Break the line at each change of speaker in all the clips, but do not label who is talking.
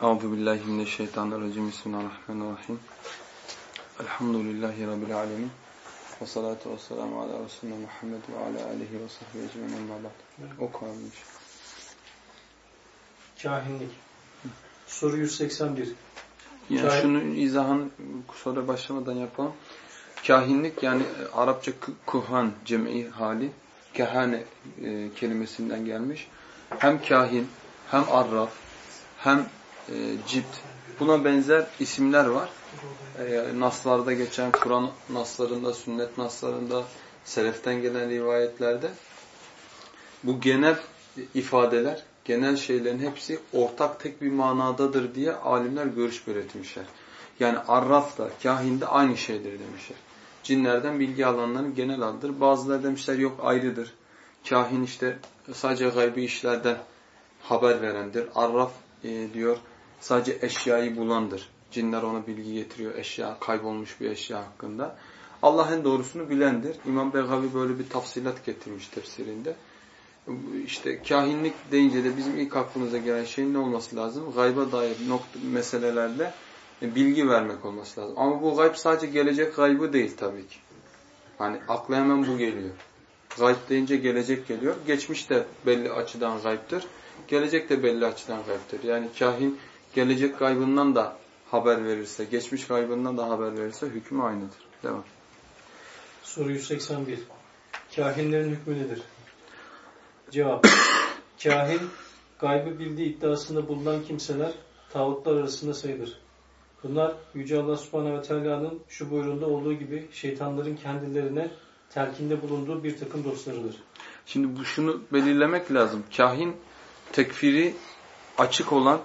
Euzu billahi mineşşeytanirracim. Bismillahirrahmanirrahim. Elhamdülillahi rabbil alamin. Ve salatu vesselamu ala resulina Muhammed ve ala alihi ve sahbihi ecmaîn. Amma ba'd. Okunmuş.
Kahinlik. Soru 181.
Yani
Kahin-
şunu izahını soru başlamadan yapalım. Kahinlik yani Arapça kuhan cem'i hali kehane e, kelimesinden gelmiş. Hem kahin hem arraf hem e, cipt buna benzer isimler var. E, naslarda geçen Kur'an naslarında, sünnet naslarında, seleften gelen rivayetlerde bu genel ifadeler, genel şeylerin hepsi ortak tek bir manadadır diye alimler görüş belirtmişler. Yani arraf da, kahin de aynı şeydir demişler. Cinlerden bilgi alanların genel adıdır. Bazıları demişler yok ayrıdır. Kahin işte sadece gaybi işlerden haber verendir. Arraf e, diyor sadece eşyayı bulandır. Cinler ona bilgi getiriyor eşya, kaybolmuş bir eşya hakkında. Allah en doğrusunu bilendir. İmam Begavi böyle bir tafsilat getirmiş tefsirinde. İşte kahinlik deyince de bizim ilk aklımıza gelen şeyin ne olması lazım? Gayba dair nokta, meselelerde bilgi vermek olması lazım. Ama bu gayb sadece gelecek gaybı değil tabii ki. Hani akla hemen bu geliyor. Gayb deyince gelecek geliyor. Geçmiş de belli açıdan gaybdır. Gelecek de belli açıdan gaybdır. Yani kahin gelecek gaybından da haber verirse, geçmiş gaybından da haber verirse hükmü aynıdır. Devam.
Soru 181. Kahinlerin hükmü nedir? Cevap. Kahin, gaybı bildiği iddiasında bulunan kimseler tağutlar arasında sayılır. Bunlar Yüce Allah Subhanahu ve Teala'nın şu buyruğunda olduğu gibi şeytanların kendilerine telkinde bulunduğu bir takım dostlarıdır.
Şimdi bu şunu belirlemek lazım. Kahin tekfiri açık olan,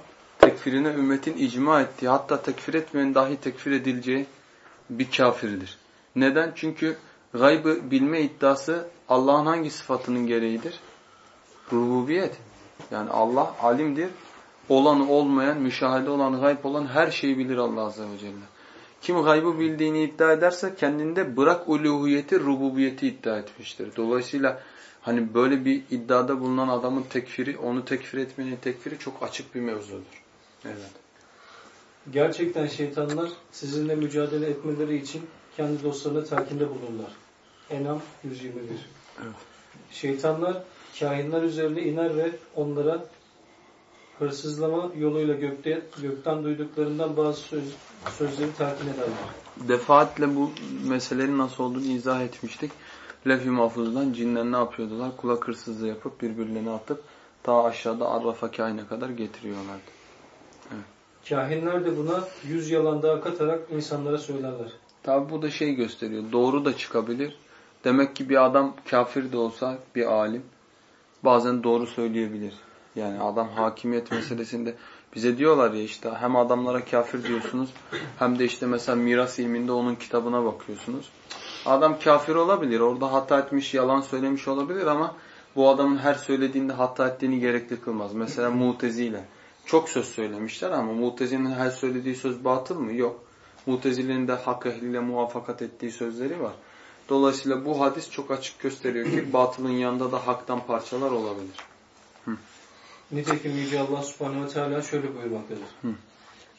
tekfirine ümmetin icma ettiği, hatta tekfir etmeyen dahi tekfir edileceği bir kafirdir. Neden? Çünkü gaybı bilme iddiası Allah'ın hangi sıfatının gereğidir? Rububiyet. Yani Allah alimdir. Olanı olmayan, müşahede olan, gayb olan her şeyi bilir Allah Azze ve Celle. Kim gaybı bildiğini iddia ederse kendinde bırak uluhiyeti, rububiyeti iddia etmiştir. Dolayısıyla hani böyle bir iddiada bulunan adamın tekfiri, onu tekfir etmenin tekfiri çok açık bir mevzudur. Evet.
Gerçekten şeytanlar sizinle mücadele etmeleri için kendi dostlarına telkinde bulunurlar. Enam 121.
Evet.
Şeytanlar kahinler üzerine iner ve onlara hırsızlama yoluyla gökte, gökten duyduklarından bazı söz, sözleri telkin ederler.
Defaatle bu meselenin nasıl olduğunu izah etmiştik. Lef-i mahfuzdan cinler ne yapıyordular? Kulak hırsızlığı yapıp birbirlerine atıp ta aşağıda arrafa kaine kadar getiriyorlardı.
Kahinler de buna yüz yalan daha katarak insanlara söylerler.
Tabi bu da şey gösteriyor. Doğru da çıkabilir. Demek ki bir adam kafir de olsa bir alim bazen doğru söyleyebilir. Yani adam hakimiyet meselesinde bize diyorlar ya işte hem adamlara kafir diyorsunuz hem de işte mesela miras ilminde onun kitabına bakıyorsunuz. Adam kafir olabilir. Orada hata etmiş, yalan söylemiş olabilir ama bu adamın her söylediğinde hata ettiğini gerekli kılmaz. Mesela Mutezile. Çok söz söylemişler ama Mutezile'nin her söylediği söz batıl mı? Yok. Mutezile'nin de hak ehliyle muvaffakat ettiği sözleri var. Dolayısıyla bu hadis çok açık gösteriyor ki batılın yanında da haktan parçalar olabilir.
Nitekim Yüce Allah Subhanahu ve Teala şöyle buyurmaktadır.
Hı.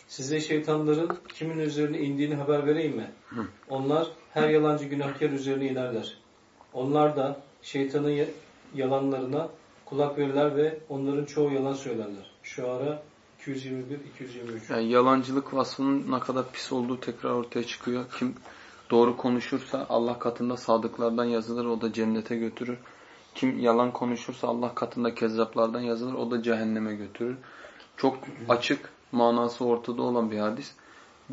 Size şeytanların kimin üzerine indiğini haber vereyim mi?
Hı.
Onlar her yalancı günahkar üzerine inerler. Onlar da şeytanın ya- yalanlarına kulak verirler ve onların çoğu yalan söylerler. Şu ara 221-223.
Yani yalancılık vasfının ne kadar pis olduğu tekrar ortaya çıkıyor. Kim doğru konuşursa Allah katında sadıklardan yazılır, o da cennete götürür. Kim yalan konuşursa Allah katında kezzaplardan yazılır, o da cehenneme götürür. Çok açık, manası ortada olan bir hadis.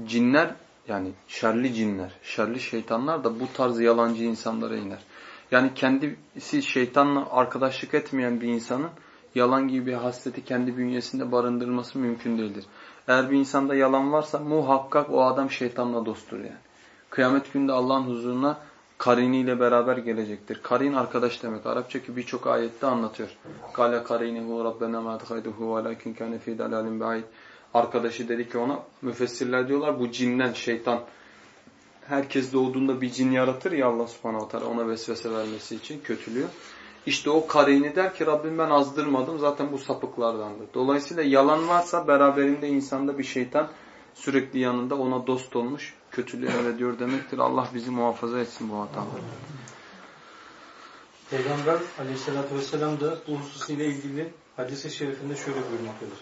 Cinler yani şerli cinler, şerli şeytanlar da bu tarz yalancı insanlara iner. Yani kendisi şeytanla arkadaşlık etmeyen bir insanın yalan gibi bir hasleti kendi bünyesinde barındırması mümkün değildir. Eğer bir insanda yalan varsa muhakkak o adam şeytanla dosttur yani. Kıyamet günde Allah'ın huzuruna kariniyle beraber gelecektir. Karin arkadaş demek. Arapçaki birçok ayette anlatıyor. Kale karinihu rabbena ma adhayduhu velakin kâne fî dalâlin ba'id. Arkadaşı dedi ki ona müfessirler diyorlar bu cinden şeytan. Herkes doğduğunda bir cin yaratır ya Allah subhanahu teala ona vesvese vermesi için kötülüğü. İşte o karini der ki Rabbim ben azdırmadım zaten bu sapıklardandır. Dolayısıyla yalan varsa beraberinde insanda bir şeytan sürekli yanında ona dost olmuş, kötülüğü emrediyor demektir. Allah bizi muhafaza etsin bu hataları.
Peygamber aleyhissalatü vesselam da bu hususuyla ilgili hadis-i şerifinde şöyle buyurmaktadır.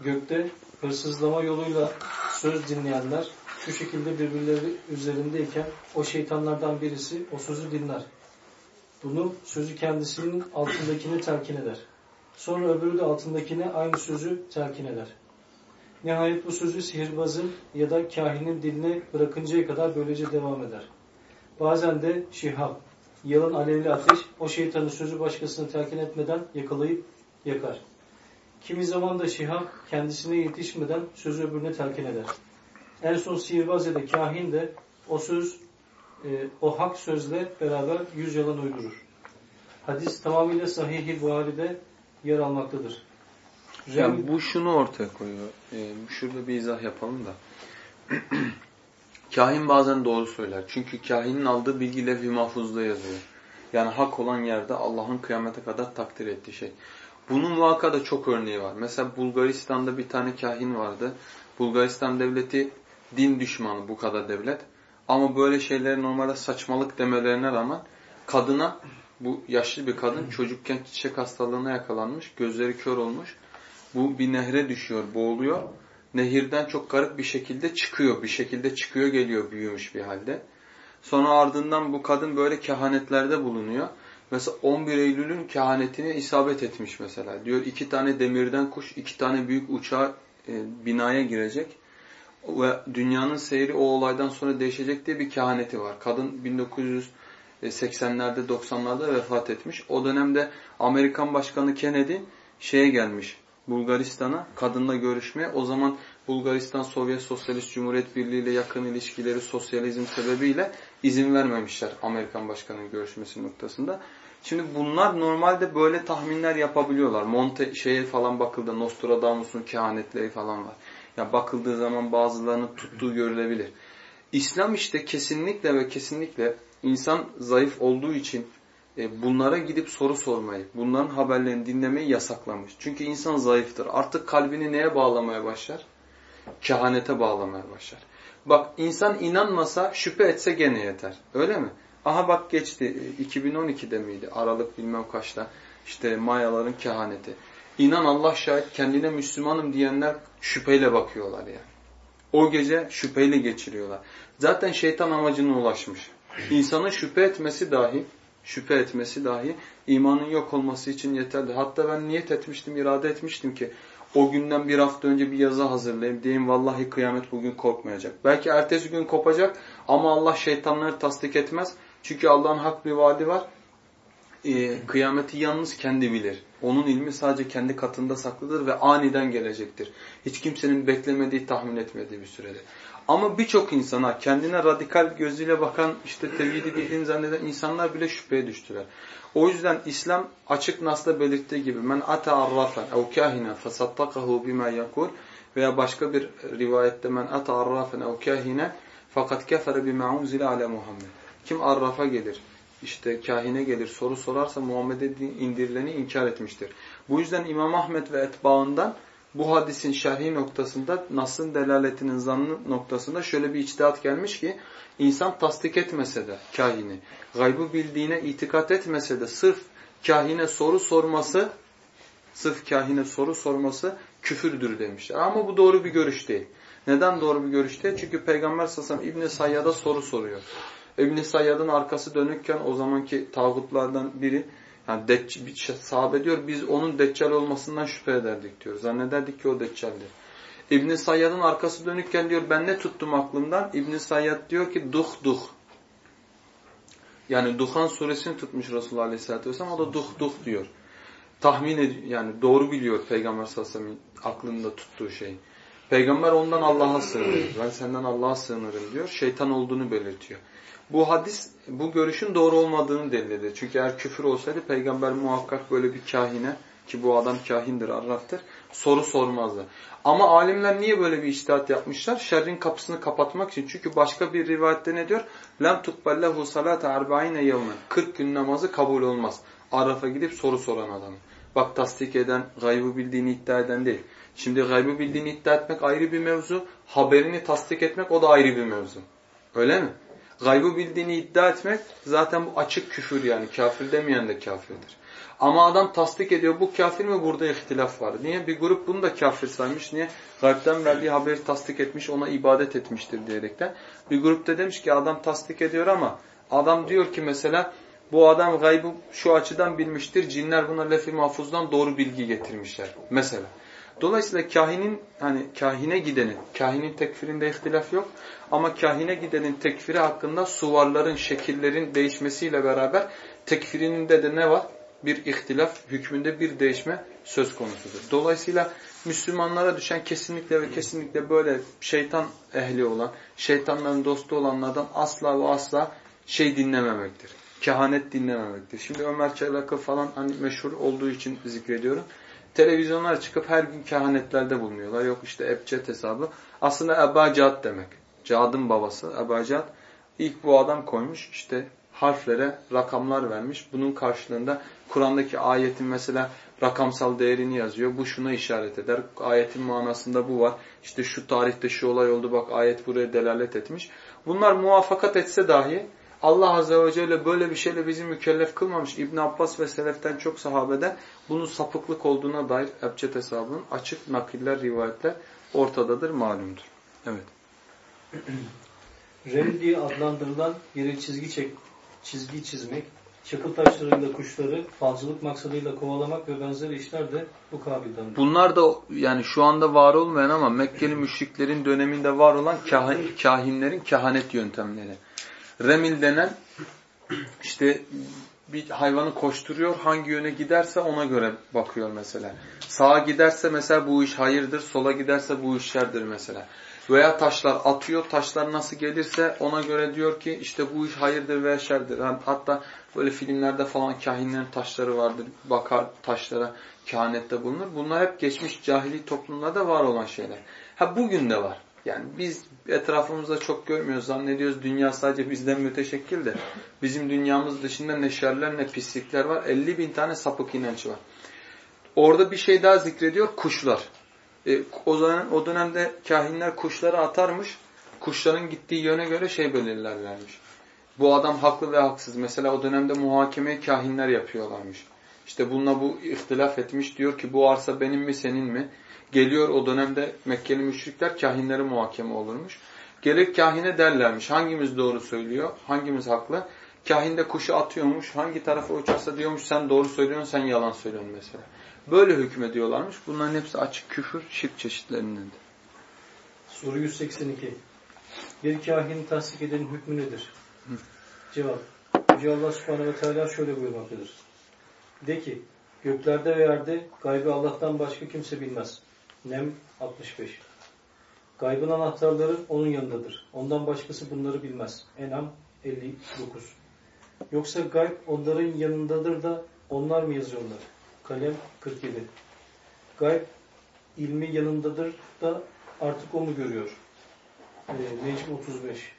Gökte hırsızlama yoluyla söz dinleyenler şu şekilde birbirleri üzerindeyken o şeytanlardan birisi o sözü dinler. Bunu sözü kendisinin altındakini telkin eder. Sonra öbürü de altındakine aynı sözü telkin eder. Nihayet bu sözü sihirbazın ya da kahinin diline bırakıncaya kadar böylece devam eder. Bazen de şihab, yalın alevli ateş o şeytanı sözü başkasına telkin etmeden yakalayıp yakar. Kimi zaman da şihab kendisine yetişmeden sözü öbürüne telkin eder. En son sihirbaz ya da kahin de o söz, e, o hak sözle beraber yüz yalan uydurur. Hadis tamamıyla Sahih-i Buhari'de yer almaktadır.
Yani bu şunu ortaya koyuyor. Ee, şurada bir izah yapalım da. Kahin bazen doğru söyler. Çünkü kahinin aldığı bilgi levh-i mahfuzda yazıyor. Yani hak olan yerde Allah'ın kıyamete kadar takdir ettiği şey. Bunun vakada çok örneği var. Mesela Bulgaristan'da bir tane kahin vardı. Bulgaristan devleti din düşmanı bu kadar devlet. Ama böyle şeyleri normalde saçmalık demelerine rağmen kadına bu yaşlı bir kadın çocukken çiçek hastalığına yakalanmış, gözleri kör olmuş. Bu bir nehre düşüyor, boğuluyor. Nehirden çok garip bir şekilde çıkıyor. Bir şekilde çıkıyor geliyor büyümüş bir halde. Sonra ardından bu kadın böyle kehanetlerde bulunuyor. Mesela 11 Eylül'ün kehanetine isabet etmiş mesela. Diyor iki tane demirden kuş, iki tane büyük uçağa e, binaya girecek. Ve dünyanın seyri o olaydan sonra değişecek diye bir kehaneti var. Kadın 1980'lerde 90'larda vefat etmiş. O dönemde Amerikan Başkanı Kennedy şeye gelmiş. Bulgaristan'a kadınla görüşmeye. O zaman Bulgaristan Sovyet Sosyalist Cumhuriyet Birliği ile yakın ilişkileri sosyalizm sebebiyle izin vermemişler Amerikan Başkanı'nın görüşmesi noktasında. Şimdi bunlar normalde böyle tahminler yapabiliyorlar. Monte şeye falan bakıldı Nostradamus'un kehanetleri falan var. Ya bakıldığı zaman bazılarının tuttuğu görülebilir. İslam işte kesinlikle ve kesinlikle insan zayıf olduğu için e, bunlara gidip soru sormayı, bunların haberlerini dinlemeyi yasaklamış. Çünkü insan zayıftır. Artık kalbini neye bağlamaya başlar? Kehanete bağlamaya başlar. Bak insan inanmasa şüphe etse gene yeter. Öyle mi? Aha bak geçti 2012'de miydi? Aralık bilmem kaçta. İşte Mayaların kehaneti. İnan Allah şahit kendine Müslümanım diyenler şüpheyle bakıyorlar yani. O gece şüpheyle geçiriyorlar. Zaten şeytan amacına ulaşmış. İnsanın şüphe etmesi dahi şüphe etmesi dahi imanın yok olması için yeterli. Hatta ben niyet etmiştim, irade etmiştim ki o günden bir hafta önce bir yazı hazırlayayım. Diyeyim vallahi kıyamet bugün kopmayacak. Belki ertesi gün kopacak ama Allah şeytanları tasdik etmez. Çünkü Allah'ın hak bir vaadi var. Ee, kıyameti yalnız kendi bilir. Onun ilmi sadece kendi katında saklıdır ve aniden gelecektir. Hiç kimsenin beklemediği, tahmin etmediği bir sürede. Ama birçok insana kendine radikal gözüyle bakan, işte tevhidi bildiğini zanneden insanlar bile şüpheye düştüler. O yüzden İslam açık nasla belirttiği gibi men ata arrafen ev kahine fesattakahu bima yakul veya başka bir rivayette men ata arrafen ev kahine fakat kefere bima unzile ala Muhammed. Kim arrafa gelir, işte kahine gelir, soru sorarsa Muhammed'e indirileni inkar etmiştir. Bu yüzden İmam Ahmet ve etbaından bu hadisin şerhi noktasında, Nas'ın delaletinin zannı noktasında şöyle bir içtihat gelmiş ki, insan tasdik etmese de kahini, gaybı bildiğine itikat etmese de sırf kahine soru sorması, sırf kahine soru sorması küfürdür demişler. Ama bu doğru bir görüş değil. Neden doğru bir görüş değil? Çünkü Peygamber sallallahu İbn Sayyad'a soru soruyor. İbn Sayyad'ın arkası dönükken o zamanki tağutlardan biri yani decc sahabe diyor biz onun deccal olmasından şüphe ederdik diyor. Zannederdik ki o deccaldir. İbn Sayyad'ın arkası dönükken diyor ben ne tuttum aklımdan? İbn Sayyad diyor ki duh duh. Yani Duhan suresini tutmuş Resulullah Aleyhisselatü Vesselam o da duh duh diyor. Tahmin ediyor yani doğru biliyor Peygamber sallallahu aklında tuttuğu şey. Peygamber ondan Allah'a sığınır. Ben senden Allah'a sığınırım diyor. Şeytan olduğunu belirtiyor Bu hadis bu görüşün doğru olmadığını delil ediyor. Çünkü eğer küfür olsaydı peygamber muhakkak böyle bir kahine ki bu adam kahindir, arraftır. Soru sormazlar. Ama alimler niye böyle bir iştihat yapmışlar? Şerrin kapısını kapatmak için. Çünkü başka bir rivayette ne diyor? لَمْ تُقْبَلْ لَهُ صَلَاةَ اَرْبَعِينَ يَوْمًا 40 gün namazı kabul olmaz. Araf'a gidip soru soran adam. Bak tasdik eden, gaybı bildiğini iddia eden değil. Şimdi gaybı bildiğini iddia etmek ayrı bir mevzu. Haberini tasdik etmek o da ayrı bir mevzu. Öyle mi? Gaybı bildiğini iddia etmek zaten bu açık küfür yani. Kafir demeyen de kafirdir. Ama adam tasdik ediyor. Bu kafir mi? Burada ihtilaf var. Niye? Bir grup bunu da kafir saymış. Niye? Gaybden verdiği haberi tasdik etmiş, ona ibadet etmiştir diyerekten. Bir grup da demiş ki adam tasdik ediyor ama adam diyor ki mesela bu adam gaybı şu açıdan bilmiştir. Cinler buna lef-i mahfuzdan doğru bilgi getirmişler. Mesela. Dolayısıyla kahinin hani kahine gidenin, kahinin tekfirinde ihtilaf yok ama kahine gidenin tekfiri hakkında suvarların, şekillerin değişmesiyle beraber tekfirinde de ne var? Bir ihtilaf, hükmünde bir değişme söz konusudur. Dolayısıyla Müslümanlara düşen kesinlikle ve kesinlikle böyle şeytan ehli olan, şeytanların dostu olanlardan asla ve asla şey dinlememektir. Kehanet dinlememektir. Şimdi Ömer Çelakı falan hani meşhur olduğu için zikrediyorum televizyonlara çıkıp her gün kehanetlerde bulunuyorlar. Yok işte Ebced hesabı. Aslında Eba Cad demek. Cad'ın babası Eba Cad. İlk bu adam koymuş işte harflere rakamlar vermiş. Bunun karşılığında Kur'an'daki ayetin mesela rakamsal değerini yazıyor. Bu şuna işaret eder. Ayetin manasında bu var. İşte şu tarihte şu olay oldu bak ayet buraya delalet etmiş. Bunlar muvaffakat etse dahi Allah Azze ve Celle böyle bir şeyle bizi mükellef kılmamış. İbn Abbas ve Seleften çok sahabeden bunun sapıklık olduğuna dair Ebced hesabının açık nakiller, rivayetler ortadadır, malumdur. Evet.
Rem diye adlandırılan yere çizgi çek, çizgi çizmek, çakıl taşlarıyla kuşları falcılık maksadıyla kovalamak ve benzeri işler de bu kabildendir.
Bunlar da yani şu anda var olmayan ama Mekkeli müşriklerin döneminde var olan kahin, kahinlerin kehanet yöntemleri. Remil denen işte bir hayvanı koşturuyor. Hangi yöne giderse ona göre bakıyor mesela. Sağa giderse mesela bu iş hayırdır. Sola giderse bu iş şerdir mesela. Veya taşlar atıyor. Taşlar nasıl gelirse ona göre diyor ki işte bu iş hayırdır veya şerdir. Hatta böyle filmlerde falan kahinlerin taşları vardır. Bakar taşlara kehanette bulunur. Bunlar hep geçmiş cahili toplumlarda var olan şeyler. Ha bugün de var. Yani biz etrafımızda çok görmüyoruz. Zannediyoruz dünya sadece bizden müteşekkil de. Bizim dünyamız dışında ne şerler ne pislikler var. 50 bin tane sapık inanç var. Orada bir şey daha zikrediyor. Kuşlar. E, o, zaman, o dönemde kahinler kuşları atarmış. Kuşların gittiği yöne göre şey belirlerlermiş. Bu adam haklı ve haksız. Mesela o dönemde muhakemeyi kahinler yapıyorlarmış. İşte bununla bu ihtilaf etmiş. Diyor ki bu arsa benim mi senin mi? Geliyor o dönemde Mekkeli müşrikler kahinleri muhakeme olurmuş. Gelir kahine derlermiş. Hangimiz doğru söylüyor? Hangimiz haklı? Kahin de kuşu atıyormuş. Hangi tarafa uçarsa diyormuş sen doğru söylüyorsun sen yalan söylüyorsun mesela. Böyle hükmediyorlarmış. Bunların hepsi açık küfür, şirk çeşitlerindendir.
Soru 182. Bir kahin tasdik edenin hükmü nedir? Hı. Cevap. Yüce Allah subhanehu ve teala şöyle buyurmaktadır. De ki, göklerde ve yerde gaybı Allah'tan başka kimse bilmez. Nem 65. Gaybın anahtarları onun yanındadır. Ondan başkası bunları bilmez. Enam 59. Yoksa gayb onların yanındadır da onlar mı yazıyorlar? Kalem 47. Gayb ilmi yanındadır da artık o mu görüyor? Ee, Necm 35.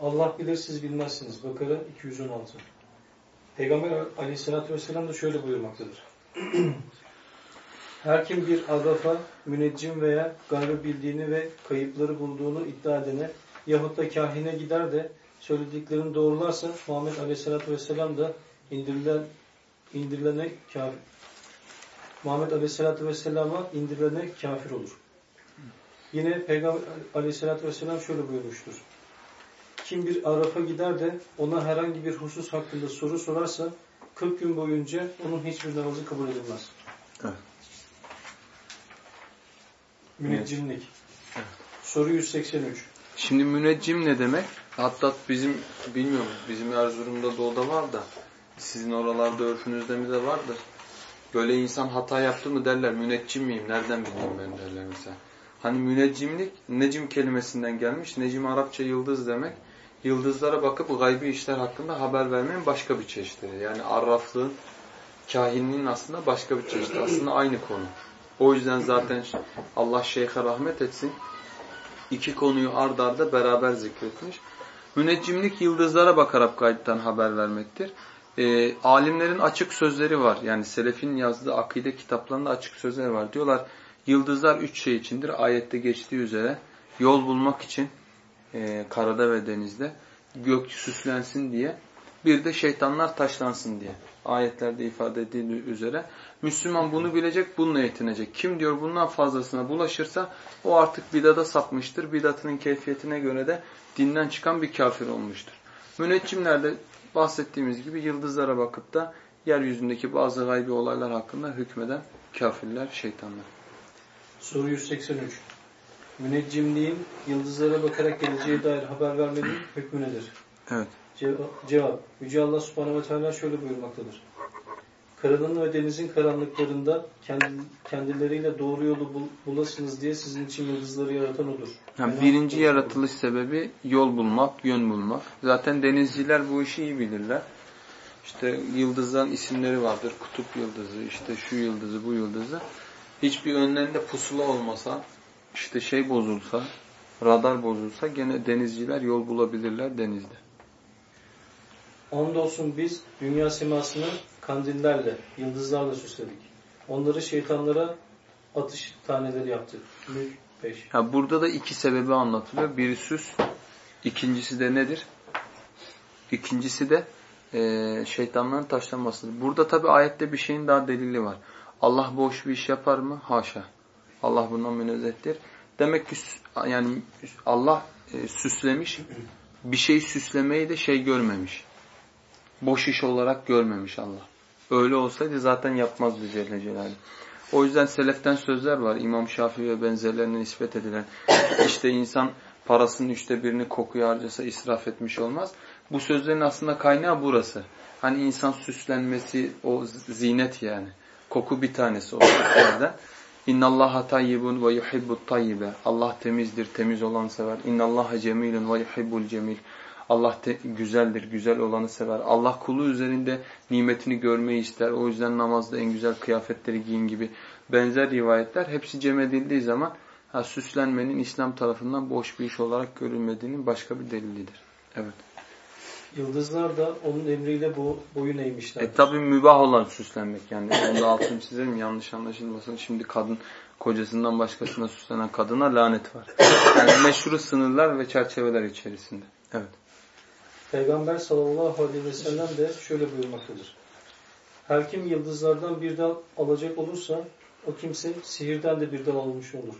Allah bilir siz bilmezsiniz. Bakara 216. Peygamber aleyhissalatü vesselam da şöyle buyurmaktadır. Her kim bir agafa, müneccim veya gaybı bildiğini ve kayıpları bulduğunu iddia edene yahut da kahine gider de söylediklerini doğrularsa Muhammed Aleyhisselatü Vesselam da indirilen, indirilene kafir. Muhammed Aleyhisselatü Vesselam'a indirilene kafir olur. Yine Peygamber Aleyhisselatü Vesselam şöyle buyurmuştur. Kim bir Araf'a gider de ona herhangi bir husus hakkında soru sorarsa 40 gün boyunca onun hiçbir namazı kabul edilmez. Evet. Müneccimlik. Evet. Soru 183.
Şimdi müneccim ne demek? Hatta bizim bilmiyorum bizim Erzurum'da doğuda var da sizin oralarda örfünüzde mi de vardır. Böyle insan hata yaptı mı derler müneccim miyim nereden bileyim ben derler mesela. Hani müneccimlik necim kelimesinden gelmiş. Necim Arapça yıldız demek. Yıldızlara bakıp gaybi işler hakkında haber vermenin başka bir çeşidi. Yani arraflığın, kahinliğin aslında başka bir çeşidi. Aslında aynı konu. O yüzden zaten Allah şeyhe rahmet etsin. iki konuyu ard arda beraber zikretmiş. Müneccimlik yıldızlara bakarak gayipten haber vermektir. E, alimlerin açık sözleri var. Yani Selef'in yazdığı akide kitaplarında açık sözler var. Diyorlar yıldızlar üç şey içindir. Ayette geçtiği üzere yol bulmak için e, karada ve denizde gök süslensin diye bir de şeytanlar taşlansın diye. Ayetlerde ifade edildiği üzere. Müslüman bunu bilecek, bununla yetinecek. Kim diyor bundan fazlasına bulaşırsa o artık bidada sapmıştır. Bidatının keyfiyetine göre de dinden çıkan bir kafir olmuştur. Müneccimlerde bahsettiğimiz gibi yıldızlara bakıp da yeryüzündeki bazı gaybi olaylar hakkında hükmeden kafirler, şeytanlar.
Soru 183. Müneccimliğin yıldızlara bakarak geleceğe dair haber vermenin hükmü nedir?
Evet.
Cevap. Yüce Allah subhanehu ve teala şöyle buyurmaktadır. Karanın ve denizin karanlıklarında kendileriyle doğru yolu bulasınız diye sizin için yıldızları yaratan odur.
Yani birinci yaratılış sebebi yol bulmak, yön bulmak. Zaten denizciler bu işi iyi bilirler. İşte yıldızların isimleri vardır. Kutup yıldızı, işte şu yıldızı, bu yıldızı. Hiçbir önlerinde pusula olmasa, işte şey bozulsa, radar bozulsa gene denizciler yol bulabilirler denizde.
Andolsun biz dünya semasını kandillerle, yıldızlarla süsledik. Onları şeytanlara atış taneleri yaptık. Mülk 5.
Ha, burada da iki sebebi anlatılıyor. Biri süs, ikincisi de nedir? İkincisi de e, şeytanların taşlanmasıdır. Burada tabi ayette bir şeyin daha delili var. Allah boş bir iş yapar mı? Haşa. Allah bundan münezzehtir. Demek ki yani Allah e, süslemiş, bir şey süslemeyi de şey görmemiş. Boş iş olarak görmemiş Allah. Öyle olsaydı zaten yapmazdı Celle Celaluhu. O yüzden seleften sözler var. İmam Şafii ve benzerlerine nispet edilen. İşte insan parasının üçte birini kokuya harcasa israf etmiş olmaz. Bu sözlerin aslında kaynağı burası. Hani insan süslenmesi o zinet yani. Koku bir tanesi o sözlerden. İnnallaha tayyibun ve yuhibbut tayyibe. Allah temizdir, temiz olan sever. İnnallaha cemilun ve yuhibbul cemil. Allah te, güzeldir, güzel olanı sever. Allah kulu üzerinde nimetini görmeyi ister. O yüzden namazda en güzel kıyafetleri giyin gibi benzer rivayetler hepsi cem edildiği zaman ha, süslenmenin İslam tarafından boş bir iş olarak görülmediğinin başka bir delilidir. Evet.
Yıldızlar da onun emriyle bu boyun eğmişler.
E tabi mübah olan süslenmek yani. Onu da altını çizelim yanlış anlaşılmasın. Şimdi kadın kocasından başkasına süslenen kadına lanet var. Yani meşhur sınırlar ve çerçeveler içerisinde. Evet.
Peygamber sallallahu aleyhi ve sellem de şöyle buyurmaktadır. Her kim yıldızlardan bir dal alacak olursa o kimse sihirden de bir dal almış olur.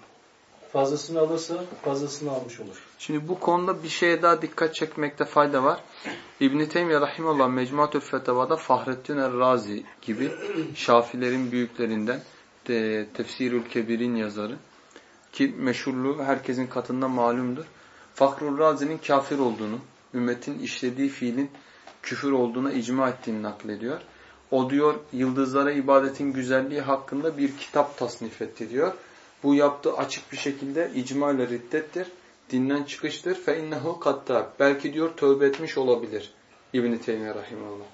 Fazlasını alırsa fazlasını almış olur.
Şimdi bu konuda bir şeye daha dikkat çekmekte fayda var. İbn-i Teymiye Rahimullah Mecmuatül Fetavada Fahrettin Er-Razi gibi Şafilerin büyüklerinden de, Tefsirül Kebir'in yazarı ki meşhurluğu herkesin katında malumdur. Fahrul Razi'nin kafir olduğunu, ümmetin işlediği fiilin küfür olduğuna icma ettiğini naklediyor. O diyor yıldızlara ibadetin güzelliği hakkında bir kitap tasnif etti diyor. Bu yaptığı açık bir şekilde icma ile riddettir. Dinden çıkıştır. Fe innehu katta. Belki diyor tövbe etmiş olabilir. İbn-i Teymiye Rahimullah.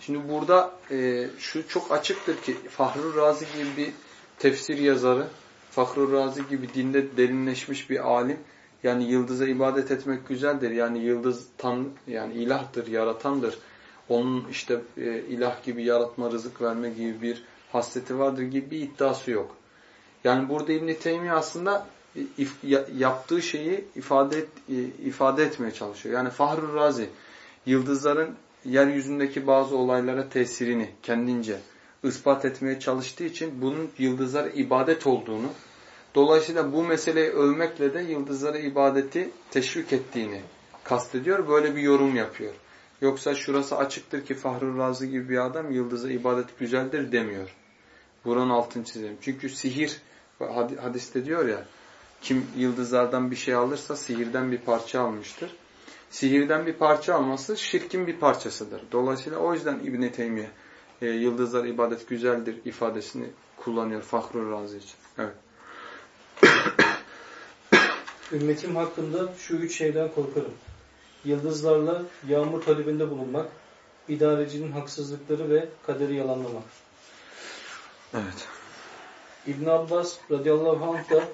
Şimdi burada e, şu çok açıktır ki Fahrur Razi gibi bir tefsir yazarı, Fahrur Razi gibi dinde derinleşmiş bir alim yani yıldıza ibadet etmek güzeldir. Yani yıldız tan yani ilahtır, yaratandır. Onun işte e, ilah gibi yaratma, rızık verme gibi bir hasreti vardır gibi bir iddiası yok. Yani burada İbn Teymiye aslında if, yaptığı şeyi ifade et, e, ifade etmeye çalışıyor. Yani Fahrur Razi yıldızların yeryüzündeki bazı olaylara tesirini kendince ispat etmeye çalıştığı için bunun yıldızlara ibadet olduğunu Dolayısıyla bu meseleyi övmekle de yıldızlara ibadeti teşvik ettiğini kastediyor. Böyle bir yorum yapıyor. Yoksa şurası açıktır ki Fahrur Razi gibi bir adam yıldıza ibadet güzeldir demiyor. Buranın altını çizelim. Çünkü sihir hadiste diyor ya kim yıldızlardan bir şey alırsa sihirden bir parça almıştır. Sihirden bir parça alması şirkin bir parçasıdır. Dolayısıyla o yüzden İbn-i Teymiye e, yıldızlar ibadet güzeldir ifadesini kullanıyor Fahrur Razi için. Evet.
Ümmetim hakkında şu üç şeyden korkarım. Yıldızlarla yağmur talebinde bulunmak, idarecinin haksızlıkları ve kaderi yalanlamak.
Evet.
İbn Abbas radıyallahu anh da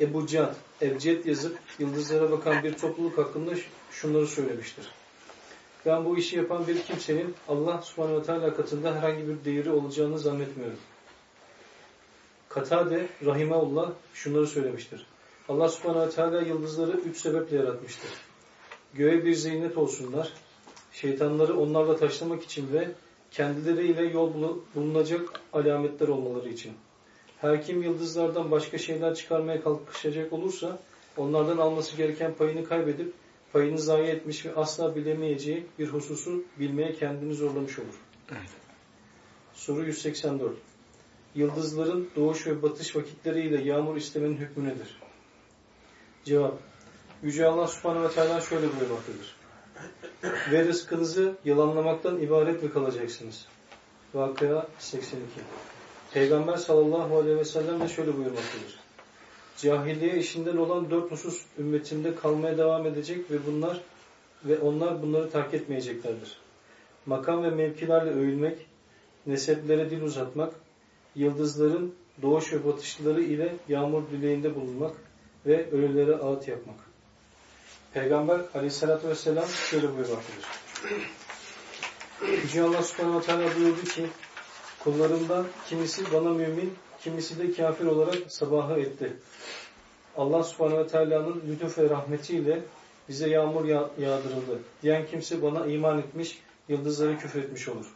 Ebu Cad, Ebced yazıp yıldızlara bakan bir topluluk hakkında şunları söylemiştir. Ben bu işi yapan bir kimsenin Allah subhanehu ve teala katında herhangi bir değeri olacağını zannetmiyorum. Katade Rahimeullah şunları söylemiştir. Allah subhanehu ve teala yıldızları üç sebeple yaratmıştır. Göğe bir zeynet olsunlar, şeytanları onlarla taşlamak için ve kendileriyle yol bulunacak alametler olmaları için. Her kim yıldızlardan başka şeyler çıkarmaya kalkışacak olursa onlardan alması gereken payını kaybedip payını zayi etmiş ve asla bilemeyeceği bir hususu bilmeye kendini zorlamış olur.
Evet.
Soru 184. Yıldızların doğuş ve batış vakitleriyle yağmur istemenin hükmü nedir? Cevap. Yüce Allah subhanehu ve teala şöyle buyurmaktadır. Ve rızkınızı yalanlamaktan ibaret mi kalacaksınız? Vakıya 82. Peygamber sallallahu aleyhi ve sellem de şöyle buyurmaktadır. Cahiliye işinden olan dört husus ümmetimde kalmaya devam edecek ve bunlar ve onlar bunları terk etmeyeceklerdir. Makam ve mevkilerle övülmek, neseplere dil uzatmak, yıldızların doğuş ve batışları ile yağmur dileğinde bulunmak ve ölülere ağıt yapmak. Peygamber aleyhissalatü vesselam şöyle buyurmaktadır. Yüce Allah subhanahu wa ta'ala buyurdu ki kullarımdan kimisi bana mümin, kimisi de kafir olarak sabahı etti. Allah subhanahu teala'nın lütuf ve rahmetiyle bize yağmur ya yağdırıldı. Diyen kimse bana iman etmiş, yıldızları küfretmiş olur.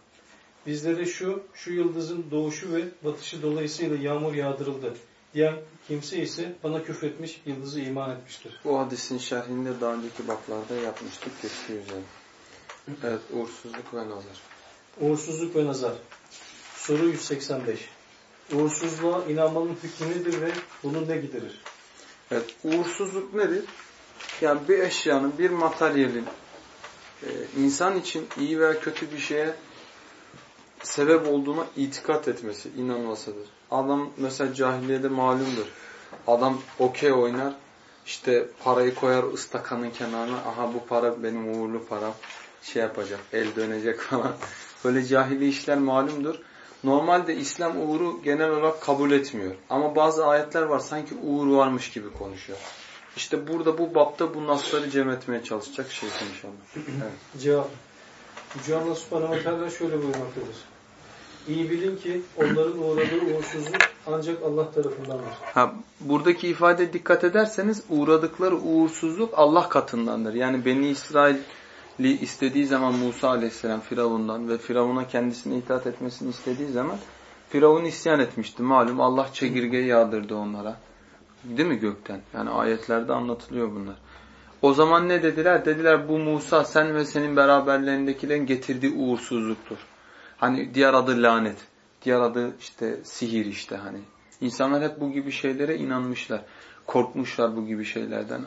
Bizlere şu, şu yıldızın doğuşu ve batışı dolayısıyla yağmur yağdırıldı. Diyen kimse ise bana küfretmiş, yıldızı iman etmiştir.
Bu hadisin şerhinde daha önceki baklarda yapmıştık. Geçti üzerine. Evet, uğursuzluk ve nazar.
Uğursuzluk ve nazar. Soru 185. Uğursuzluğa inanmanın hükmü nedir ve bunu ne giderir?
Evet, uğursuzluk nedir? Yani bir eşyanın, bir materyalin e, insan için iyi veya kötü bir şeye sebep olduğuna itikat etmesi, inanmasıdır. Adam mesela cahiliyede malumdur. Adam okey oynar, işte parayı koyar ıstakanın kenarına, aha bu para benim uğurlu param, şey yapacak, el dönecek falan. Böyle cahili işler malumdur. Normalde İslam uğuru genel olarak kabul etmiyor. Ama bazı ayetler var sanki uğur varmış gibi konuşuyor. İşte burada bu bapta bu nasları cem etmeye çalışacak şey inşallah. Evet.
Cevap. Yüce Allah subhanahu teala şöyle buyurmaktadır. İyi bilin ki onların uğradığı uğursuzluk ancak Allah tarafındandır.
Ha, buradaki ifade dikkat ederseniz uğradıkları uğursuzluk Allah katındandır. Yani Beni İsrail'i istediği zaman Musa aleyhisselam Firavun'dan ve Firavun'a kendisine itaat etmesini istediği zaman Firavun isyan etmişti. Malum Allah çekirgeyi yağdırdı onlara. Değil mi gökten? Yani ayetlerde anlatılıyor bunlar. O zaman ne dediler? Dediler bu Musa sen ve senin beraberlerindekilerin getirdiği uğursuzluktur. Hani diğer adı lanet. Diğer adı işte sihir işte hani. İnsanlar hep bu gibi şeylere inanmışlar. Korkmuşlar bu gibi şeylerden.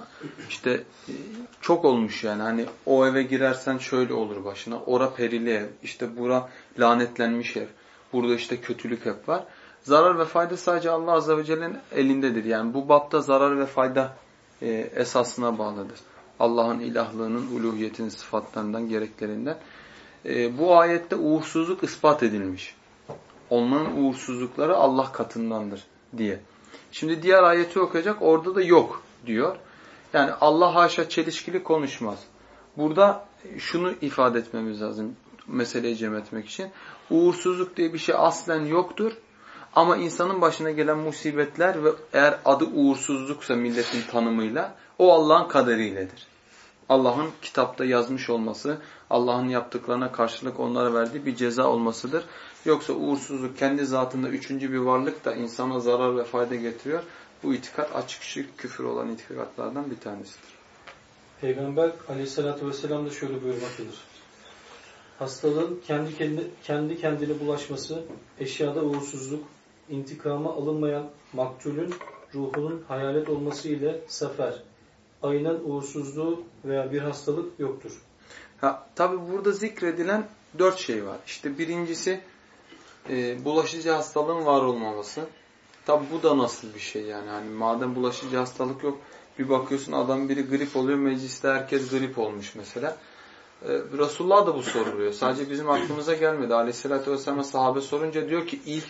İşte e, çok olmuş yani hani o eve girersen şöyle olur başına. Ora perili ev. İşte bura lanetlenmiş ev. Burada işte kötülük hep var. Zarar ve fayda sadece Allah Azze ve Celle'nin elindedir. Yani bu bapta zarar ve fayda e, esasına bağlıdır. Allah'ın ilahlığının, uluhiyetinin sıfatlarından, gereklerinden. E, bu ayette uğursuzluk ispat edilmiş. Onların uğursuzlukları Allah katındandır diye. Şimdi diğer ayeti okuyacak orada da yok diyor. Yani Allah haşa çelişkili konuşmaz. Burada şunu ifade etmemiz lazım meseleyi cem etmek için. Uğursuzluk diye bir şey aslen yoktur. Ama insanın başına gelen musibetler ve eğer adı uğursuzluksa milletin tanımıyla o Allah'ın kaderiyledir. Allah'ın kitapta yazmış olması, Allah'ın yaptıklarına karşılık onlara verdiği bir ceza olmasıdır. Yoksa uğursuzluk kendi zatında üçüncü bir varlık da insana zarar ve fayda getiriyor. Bu itikat açık şirk küfür olan itikatlardan bir tanesidir.
Peygamber aleyhissalatü vesselam da şöyle buyurmaktadır. Hastalığın kendi, kendi, kendi kendine bulaşması, eşyada uğursuzluk, intikama alınmayan maktulün ruhunun hayalet olması ile sefer, ayının uğursuzluğu veya bir hastalık yoktur.
Ha, tabi burada zikredilen dört şey var. İşte birincisi e, bulaşıcı hastalığın var olmaması. Tabi bu da nasıl bir şey yani. Hani madem bulaşıcı hastalık yok bir bakıyorsun adam biri grip oluyor mecliste herkes grip olmuş mesela. Ee, Resulullah da bu soruluyor. Sadece bizim aklımıza gelmedi. Aleyhisselatü Vesselam'a sahabe sorunca diyor ki ilk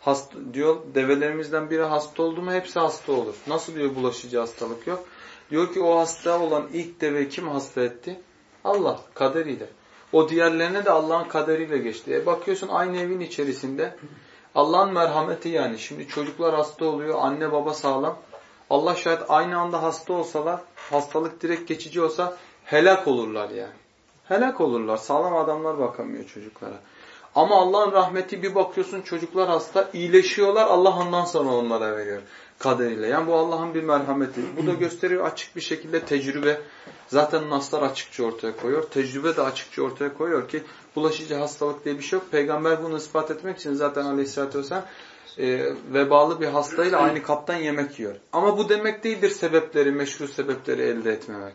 Hasta, diyor develerimizden biri hasta oldu mu hepsi hasta olur. Nasıl diyor bulaşıcı hastalık yok. Diyor ki o hasta olan ilk deve kim hasta etti? Allah kaderiyle. O diğerlerine de Allah'ın kaderiyle geçti. E bakıyorsun aynı evin içerisinde Allah'ın merhameti yani. Şimdi çocuklar hasta oluyor, anne baba sağlam. Allah şayet aynı anda hasta olsalar, hastalık direkt geçici olsa helak olurlar yani. Helak olurlar. Sağlam adamlar bakamıyor çocuklara. Ama Allah'ın rahmeti bir bakıyorsun çocuklar hasta, iyileşiyorlar. Allah ondan sonra onlara veriyor kaderiyle. Yani bu Allah'ın bir merhameti. Bu da gösteriyor açık bir şekilde tecrübe. Zaten naslar açıkça ortaya koyuyor. Tecrübe de açıkça ortaya koyuyor ki bulaşıcı hastalık diye bir şey yok. Peygamber bunu ispat etmek için zaten aleyhissalatü vesselam e, vebalı bir hastayla aynı kaptan yemek yiyor. Ama bu demek değildir sebepleri, meşru sebepleri elde etmemek.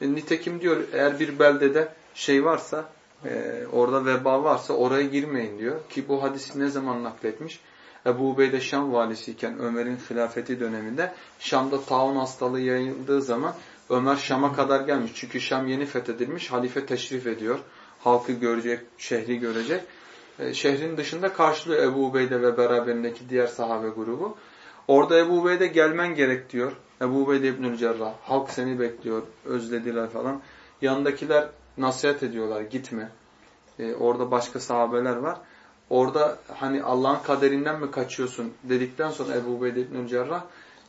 E, nitekim diyor eğer bir beldede şey varsa, e, orada veba varsa oraya girmeyin diyor. Ki bu hadisi ne zaman nakletmiş? Ebu Ubeyde Şam valisiyken Ömer'in hilafeti döneminde Şam'da taun hastalığı yayıldığı zaman Ömer Şam'a kadar gelmiş. Çünkü Şam yeni fethedilmiş. Halife teşrif ediyor. Halkı görecek, şehri görecek. E, şehrin dışında karşılıyor Ebu Ubeyde ve beraberindeki diğer sahabe grubu. Orada Ebu Ubeyde gelmen gerek diyor. Ebu Ubeyde İbnül Cerrah. Halk seni bekliyor. Özlediler falan. Yanındakiler nasihat ediyorlar. Gitme. E, orada başka sahabeler var. Orada hani Allah'ın kaderinden mi kaçıyorsun dedikten sonra Ebu Ubeyde İbnül Cerrah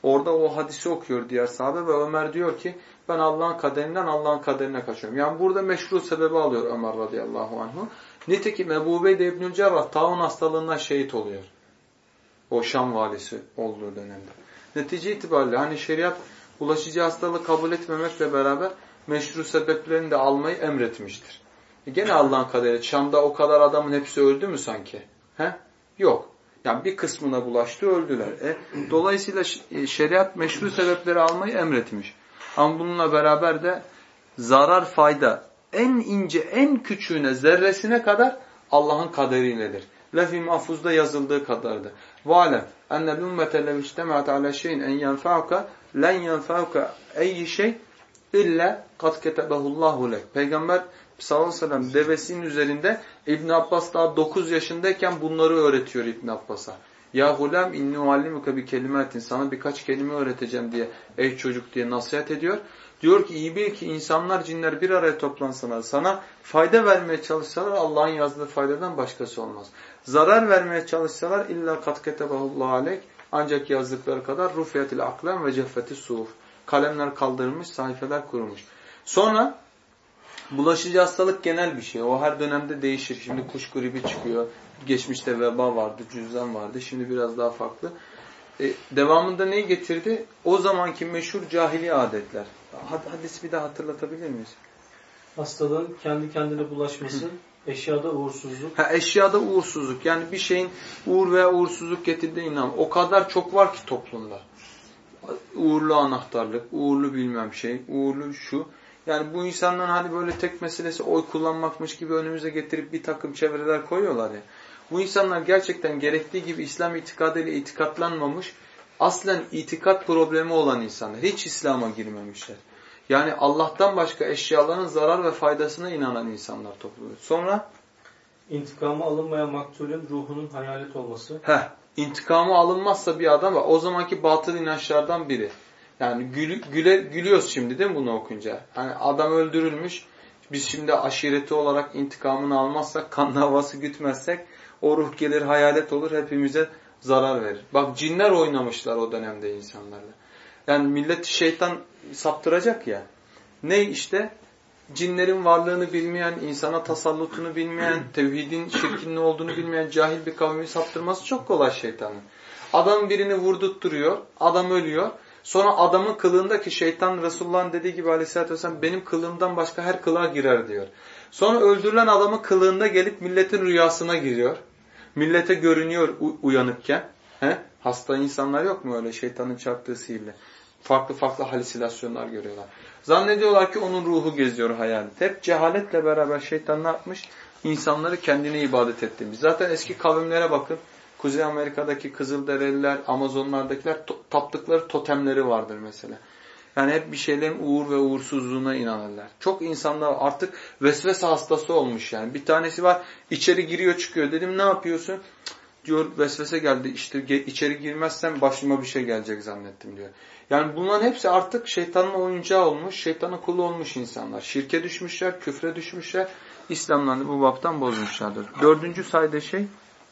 orada o hadisi okuyor diğer sahabe ve Ömer diyor ki ben Allah'ın kaderinden Allah'ın kaderine kaçıyorum. Yani burada meşru sebebi alıyor Ömer radıyallahu anhu. Nitekim Ebu Ubeyde İbnül Cerrah taun hastalığından şehit oluyor. O Şam valisi olduğu dönemde. Netice itibariyle hani şeriat bulaşıcı hastalığı kabul etmemekle beraber meşru sebeplerini de almayı emretmiştir. E, gene Allah'ın kaderi. Şam'da o kadar adamın hepsi öldü mü sanki? He? Yok. Yani bir kısmına bulaştı öldüler. E, dolayısıyla e, şeriat meşru sebepleri almayı emretmiş. Ama bununla beraber de zarar fayda en ince en küçüğüne zerresine kadar Allah'ın kaderiyledir. Lef-i mahfuzda yazıldığı kadardır. Valem enne ümmete lev ictemaat ala şeyin en yenfa'uka len yenfa'uka eyyi şey illa kad lek. Peygamber sallallahu aleyhi ve sellem devesinin üzerinde İbn Abbas daha 9 yaşındayken bunları öğretiyor İbn Abbas'a. Ya hulam inni uallimuka bi kelimatin sana birkaç kelime öğreteceğim diye ey çocuk diye nasihat ediyor. Diyor ki iyi bil ki insanlar cinler bir araya toplansalar sana fayda vermeye çalışsalar Allah'ın yazdığı faydadan başkası olmaz. Zarar vermeye çalışsalar illa kat ketebahullahu aleyk ancak yazdıkları kadar rufiyetil aklam ve ceffeti suhuf. Kalemler kaldırılmış, sayfeler kurulmuş. Sonra bulaşıcı hastalık genel bir şey. O her dönemde değişir. Şimdi kuş gribi çıkıyor. Geçmişte veba vardı, cüzdan vardı. Şimdi biraz daha farklı. E, devamında neyi getirdi? O zamanki meşhur cahili adetler. Hadisi bir daha hatırlatabilir miyiz?
Hastalığın kendi kendine bulaşması, eşyada uğursuzluk.
Ha, eşyada uğursuzluk. Yani bir şeyin uğur veya uğursuzluk getirdiğine inan. O kadar çok var ki toplumda. Uğurlu anahtarlık, uğurlu bilmem şey, uğurlu şu. Yani bu insanların hani böyle tek meselesi oy kullanmakmış gibi önümüze getirip bir takım çevreler koyuyorlar ya. Bu insanlar gerçekten gerektiği gibi İslam itikadıyla itikatlanmamış, aslen itikat problemi olan insanlar. Hiç İslam'a girmemişler. Yani Allah'tan başka eşyaların zarar ve faydasına inanan insanlar topluluğu. Sonra?
İntikamı alınmayan maktulün ruhunun hayalet olması.
Heh, intikamı alınmazsa bir adam var. O zamanki batıl inançlardan biri. Yani gül, güle, gülüyoruz şimdi değil mi bunu okunca? Hani adam öldürülmüş. Biz şimdi aşireti olarak intikamını almazsak, kan havası gütmezsek o ruh gelir hayalet olur hepimize zarar verir. Bak cinler oynamışlar o dönemde insanlarla. Yani millet şeytan saptıracak ya. Ne işte? Cinlerin varlığını bilmeyen, insana tasallutunu bilmeyen, tevhidin, şirkin olduğunu bilmeyen cahil bir kavmi saptırması çok kolay şeytanın. Adam birini vurdurtturuyor, adam ölüyor. Sonra adamın kılığındaki şeytan Resulullah'ın dediği gibi aleyhissalatü vesselam benim kılığımdan başka her kılığa girer diyor. Sonra öldürülen adamın kılığında gelip milletin rüyasına giriyor. Millete görünüyor uyanıkken. He? Hasta insanlar yok mu öyle şeytanın çarptığı sihirle? Farklı farklı halüsinasyonlar görüyorlar. Zannediyorlar ki onun ruhu geziyor hayalet. Hep cehaletle beraber şeytan ne yapmış? İnsanları kendine ibadet ettirmiş. Zaten eski kavimlere bakın. Kuzey Amerika'daki Kızılderililer, Amazonlardakiler to taptıkları totemleri vardır mesela. Yani hep bir şeylerin uğur ve uğursuzluğuna inanırlar. Çok insanlar artık vesvese hastası olmuş yani. Bir tanesi var içeri giriyor çıkıyor. Dedim ne yapıyorsun? diyor vesvese geldi işte içeri girmezsem başıma bir şey gelecek zannettim diyor. Yani bunların hepsi artık şeytanın oyuncağı olmuş, şeytanın kulu olmuş insanlar. Şirke düşmüşler, küfre düşmüşler. İslam'dan bu baptan bozmuşlardır. Dördüncü sayıda şey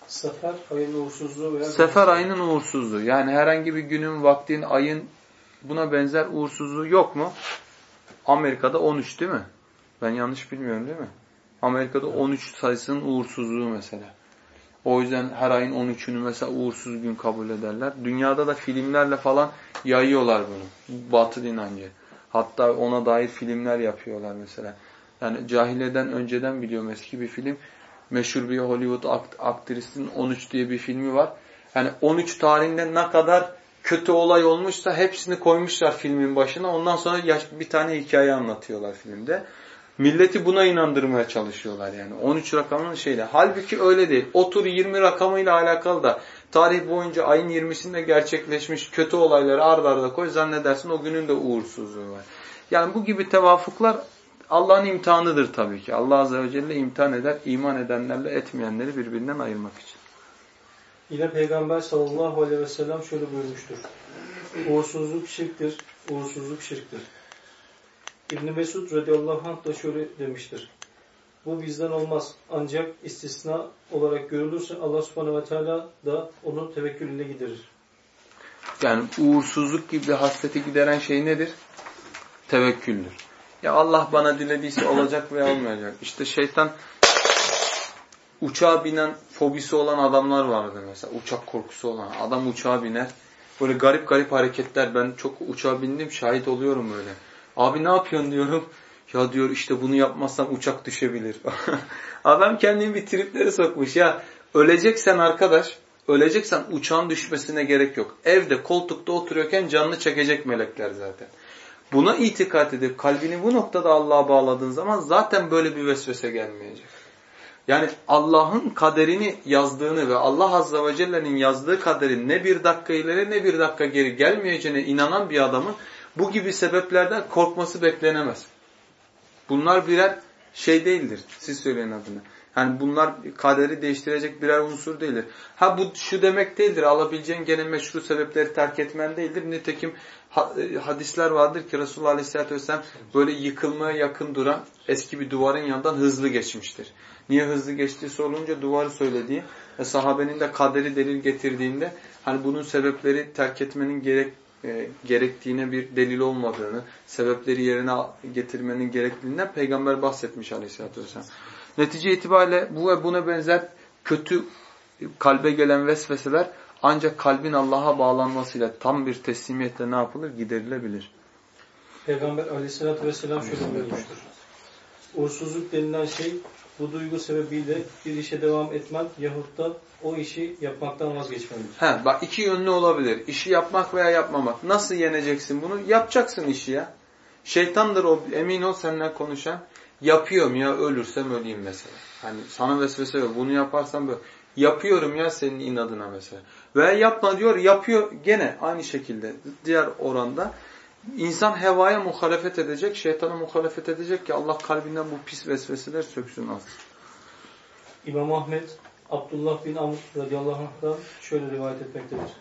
Sefer ayının uğursuzluğu veya
Sefer ayının uğursuzluğu. Yani herhangi bir günün, vaktin, ayın buna benzer uğursuzluğu yok mu? Amerika'da 13 değil mi? Ben yanlış bilmiyorum değil mi? Amerika'da 13 sayısının uğursuzluğu mesela. O yüzden her ayın 13'ünü mesela uğursuz gün kabul ederler. Dünyada da filmlerle falan yayıyorlar bunu. Batıl inancı. Hatta ona dair filmler yapıyorlar mesela. Yani cahileden önceden biliyorum eski bir film. Meşhur bir Hollywood aktrisinin 13 diye bir filmi var. Yani 13 tarihinde ne kadar kötü olay olmuşsa hepsini koymuşlar filmin başına. Ondan sonra bir tane hikaye anlatıyorlar filmde. Milleti buna inandırmaya çalışıyorlar yani. 13 rakamının şeyle. Halbuki öyle değil. Otur 20 rakamıyla alakalı da tarih boyunca ayın 20'sinde gerçekleşmiş kötü olayları ard arda koy zannedersin o günün de uğursuzluğu var. Yani bu gibi tevafuklar Allah'ın imtihanıdır tabii ki. Allah Azze ve Celle imtihan eder, iman edenlerle etmeyenleri birbirinden ayırmak için.
Yine Peygamber sallallahu aleyhi ve sellem şöyle buyurmuştur. Uğursuzluk şirktir, uğursuzluk şirktir. İbn Mesud radıyallahu anh da şöyle demiştir. Bu bizden olmaz. Ancak istisna olarak görülürse Allah subhanehu ve teala da onu tevekkülüyle giderir.
Yani uğursuzluk gibi hasreti gideren şey nedir? Tevekküldür. Ya Allah bana dilediyse olacak veya olmayacak. İşte şeytan uçağa binen fobisi olan adamlar vardı mesela. Uçak korkusu olan. Adam uçağa biner. Böyle garip garip hareketler. Ben çok uçağa bindim şahit oluyorum böyle. Abi ne yapıyorsun diyorum. Ya diyor işte bunu yapmazsam uçak düşebilir. Adam kendini bir triplere sokmuş. Ya öleceksen arkadaş, öleceksen uçağın düşmesine gerek yok. Evde koltukta oturuyorken canını çekecek melekler zaten. Buna itikat edip kalbini bu noktada Allah'a bağladığın zaman zaten böyle bir vesvese gelmeyecek. Yani Allah'ın kaderini yazdığını ve Allah Azze ve Celle'nin yazdığı kaderin ne bir dakika ileri ne bir dakika geri gelmeyeceğine inanan bir adamın bu gibi sebeplerden korkması beklenemez. Bunlar birer şey değildir. Siz söyleyin adını. Yani bunlar kaderi değiştirecek birer unsur değildir. Ha bu şu demek değildir. Alabileceğin gene meşru sebepleri terk etmen değildir. Nitekim e, hadisler vardır ki Resulullah Aleyhisselatü Vesselam böyle yıkılmaya yakın duran eski bir duvarın yanından hızlı geçmiştir. Niye hızlı geçtiği sorulunca duvarı söylediği ve sahabenin de kaderi delil getirdiğinde hani bunun sebepleri terk etmenin gerek e, gerektiğine bir delil olmadığını, sebepleri yerine getirmenin gerekliliğinden peygamber bahsetmiş aleyhissalatü vesselam. Netice itibariyle bu ve buna benzer kötü kalbe gelen vesveseler ancak kalbin Allah'a bağlanmasıyla tam bir teslimiyetle ne yapılır? Giderilebilir.
Peygamber aleyhissalatü vesselam şöyle buyurmuştur. Uğursuzluk denilen şey bu duygu sebebiyle bir işe devam etmen yahut da o işi yapmaktan vazgeçmelidir.
He, bak iki yönlü olabilir. İşi yapmak veya yapmamak. Nasıl yeneceksin bunu? Yapacaksın işi ya. Şeytandır o emin ol seninle konuşan. Yapıyorum ya ölürsem öleyim mesela. Hani sana vesvese yok. Bunu yaparsam böyle. Yapıyorum ya senin inadına mesela. Veya yapma diyor yapıyor gene aynı şekilde diğer oranda. İnsan hevaya muhalefet edecek, şeytana muhalefet edecek ki Allah kalbinden bu pis vesveseler söksün az.
İmam Ahmet, Abdullah bin Amr radıyallahu anh'dan şöyle rivayet etmektedir.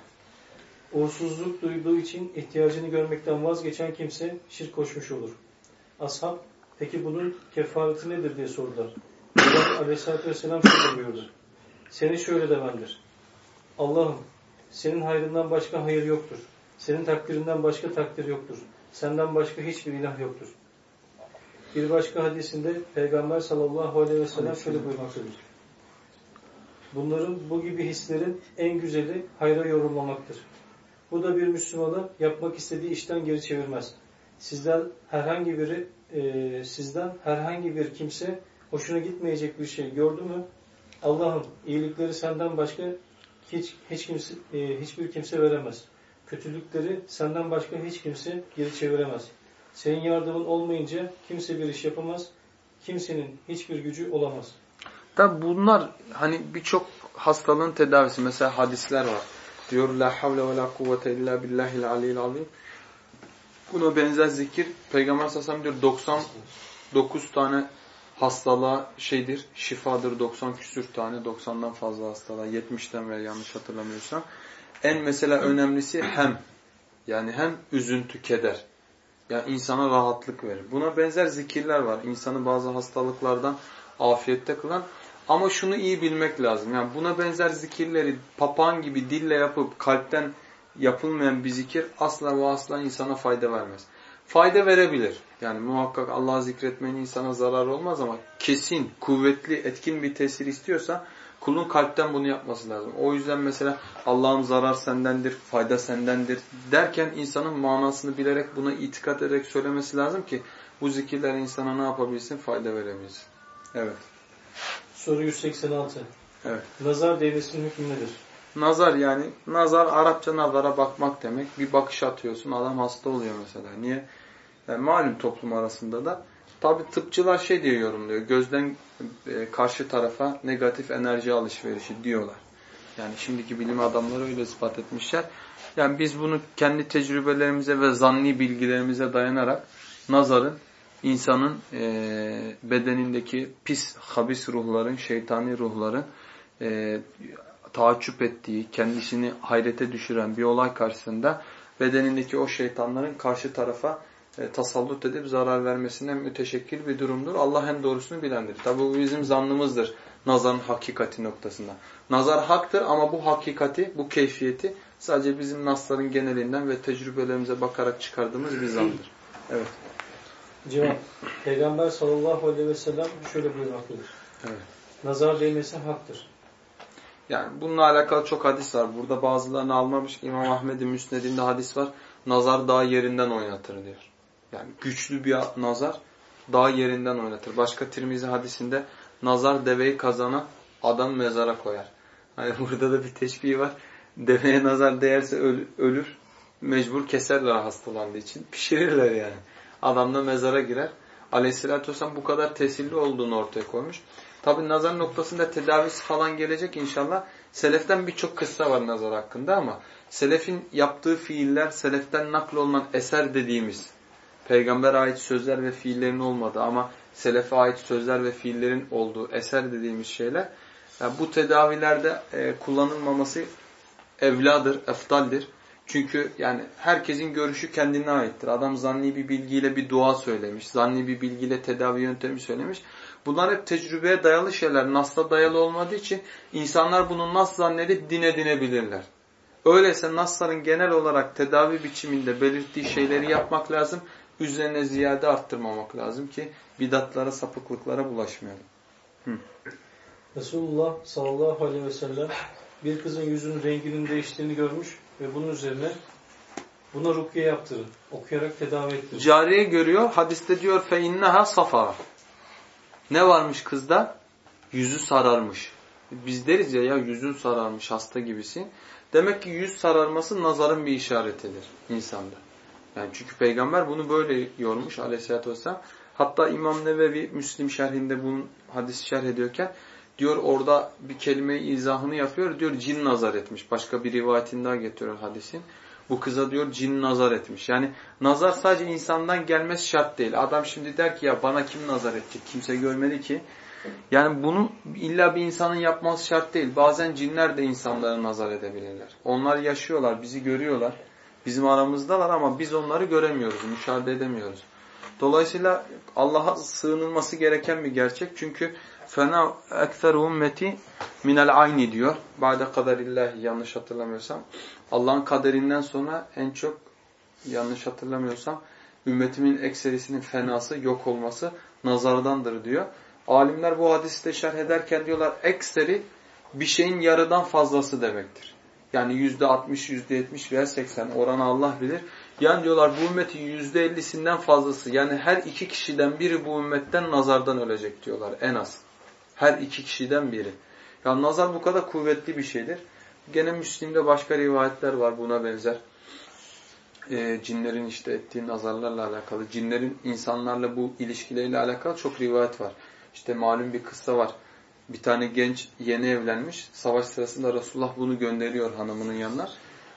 Uğursuzluk duyduğu için ihtiyacını görmekten vazgeçen kimse şirk koşmuş olur. Ashab, peki bunun kefareti nedir diye sordular. Allah aleyhissalatü vesselam şöyle buyurdu. Seni şöyle demendir. Allah'ım senin hayrından başka hayır yoktur. Senin takdirinden başka takdir yoktur. Senden başka hiçbir ilah yoktur. Bir başka hadisinde Peygamber sallallahu aleyhi ve sellem şöyle buyurmaktadır. Bunların bu gibi hislerin en güzeli hayra yorumlamaktır. Bu da bir Müslümanı yapmak istediği işten geri çevirmez. Sizden herhangi biri e, sizden herhangi bir kimse hoşuna gitmeyecek bir şey gördü mü? Allah'ım iyilikleri senden başka hiç hiç kimse e, hiçbir kimse veremez. Kötülükleri senden başka hiç kimse geri çeviremez. Senin yardımın olmayınca kimse bir iş yapamaz. Kimsenin hiçbir gücü olamaz.
Tabi bunlar hani birçok hastalığın tedavisi. Mesela hadisler var. Diyor la havle ve la kuvvete illa billahil aliyil azim. Buna benzer zikir Peygamber sallallahu diyor 99 tane hastalığa şeydir, şifadır 90 küsür tane, 90'dan fazla hastalığa, 70'ten ver yanlış hatırlamıyorsam. En mesela önemlisi hem, yani hem üzüntü, keder. Yani insana rahatlık verir. Buna benzer zikirler var. İnsanı bazı hastalıklardan afiyette kılan. Ama şunu iyi bilmek lazım. Yani buna benzer zikirleri papağan gibi dille yapıp kalpten yapılmayan bir zikir asla ve asla insana fayda vermez. Fayda verebilir. Yani muhakkak Allah'ı zikretmenin insana zarar olmaz ama kesin, kuvvetli, etkin bir tesir istiyorsa kulun kalpten bunu yapması lazım. O yüzden mesela Allah'ım zarar sendendir, fayda sendendir derken insanın manasını bilerek buna itikat ederek söylemesi lazım ki bu zikirler insana ne yapabilsin? Fayda verebilsin. Evet.
Soru 186.
Evet.
Nazar değmesinin hükmü nedir?
Nazar yani nazar Arapça nazara bakmak demek. Bir bakış atıyorsun adam hasta oluyor mesela. Niye? Yani malum toplum arasında da tabi tıpçılar şey diye yorumluyor. Gözden e, karşı tarafa negatif enerji alışverişi diyorlar. Yani şimdiki bilim adamları öyle ispat etmişler. Yani biz bunu kendi tecrübelerimize ve zanni bilgilerimize dayanarak nazarın insanın e, bedenindeki pis, habis ruhların, şeytani ruhların e, taaccüp ettiği, kendisini hayrete düşüren bir olay karşısında bedenindeki o şeytanların karşı tarafa e, tasallut edip zarar vermesinden müteşekkil bir durumdur. Allah en doğrusunu bilendir. Tabi bu bizim zannımızdır nazarın hakikati noktasında. Nazar haktır ama bu hakikati, bu keyfiyeti sadece bizim nasların genelinden ve tecrübelerimize bakarak çıkardığımız bir zandır. Evet.
Cevap. Peygamber sallallahu aleyhi ve sellem şöyle buyurmaktadır.
Evet.
Nazar değmesi haktır.
Yani bununla alakalı çok hadis var. Burada bazılarını almamış. İmam Ahmed'in müsnedinde hadis var. Nazar daha yerinden oynatır diyor. Yani güçlü bir nazar daha yerinden oynatır. Başka Tirmizi hadisinde nazar deveyi kazana adam mezara koyar. Hani burada da bir teşbih var. Deveye nazar değerse ölür. Mecbur keserler hastalandığı için. Pişirirler yani. Adam da mezara girer. Aleyhisselatü Vesselam bu kadar tesirli olduğunu ortaya koymuş. Tabi nazar noktasında tedavisi falan gelecek inşallah. Seleften birçok kıssa var nazar hakkında ama selefin yaptığı fiiller, seleften nakl olunan eser dediğimiz peygamber ait sözler ve fiillerin olmadı ama selefe ait sözler ve fiillerin olduğu eser dediğimiz şeyler yani bu tedavilerde e, kullanılmaması evladır, eftaldir. Çünkü yani herkesin görüşü kendine aittir. Adam zanni bir bilgiyle bir dua söylemiş, zanni bir bilgiyle tedavi yöntemi söylemiş. Bunlar hep tecrübeye dayalı şeyler. Nas'ta dayalı olmadığı için insanlar bunu Nas zannedip din edinebilirler. Öyleyse Nas'ların genel olarak tedavi biçiminde belirttiği şeyleri yapmak lazım. Üzerine ziyade arttırmamak lazım ki bidatlara, sapıklıklara bulaşmayalım. Hı.
Resulullah sallallahu aleyhi ve sellem bir kızın yüzünün renginin değiştiğini görmüş ve bunun üzerine buna rukiye yaptırın. Okuyarak tedavi ettirin.
Cariye görüyor. Hadiste diyor fe inneha safa. Ne varmış kızda? Yüzü sararmış. Biz deriz ya ya yüzün sararmış hasta gibisi. Demek ki yüz sararması nazarın bir işaretidir insanda. Yani çünkü peygamber bunu böyle yormuş aleyhissalatü vesselam. Hatta İmam Nevevi Müslim şerhinde bunun hadisi şerh ediyorken diyor orada bir kelime izahını yapıyor. Diyor cin nazar etmiş. Başka bir rivayetin daha getiriyor hadisin. Bu kıza diyor cin nazar etmiş. Yani nazar sadece insandan gelmesi şart değil. Adam şimdi der ki ya bana kim nazar edecek? Kimse görmedi ki. Yani bunu illa bir insanın yapması şart değil. Bazen cinler de insanlara nazar edebilirler. Onlar yaşıyorlar, bizi görüyorlar. Bizim aramızdalar ama biz onları göremiyoruz, müşahede edemiyoruz. Dolayısıyla Allah'a sığınılması gereken bir gerçek. Çünkü fena ekser ümmeti minel ayni diyor. Ba'de kaderillahi yanlış hatırlamıyorsam. Allah'ın kaderinden sonra en çok yanlış hatırlamıyorsam ümmetimin ekserisinin fenası, yok olması nazardandır diyor. Alimler bu hadisi de şerh ederken diyorlar ekseri bir şeyin yarıdan fazlası demektir. Yani yüzde altmış, yüzde yetmiş veya seksen oranı Allah bilir. Yani diyorlar bu ümmetin yüzde ellisinden fazlası yani her iki kişiden biri bu ümmetten nazardan ölecek diyorlar en az. Her iki kişiden biri. Yani nazar bu kadar kuvvetli bir şeydir. Gene Müslim'de başka rivayetler var buna benzer. E, cinlerin işte ettiği nazarlarla alakalı, cinlerin insanlarla bu ilişkileriyle alakalı çok rivayet var. İşte malum bir kıssa var. Bir tane genç yeni evlenmiş. Savaş sırasında Resulullah bunu gönderiyor hanımının yanına.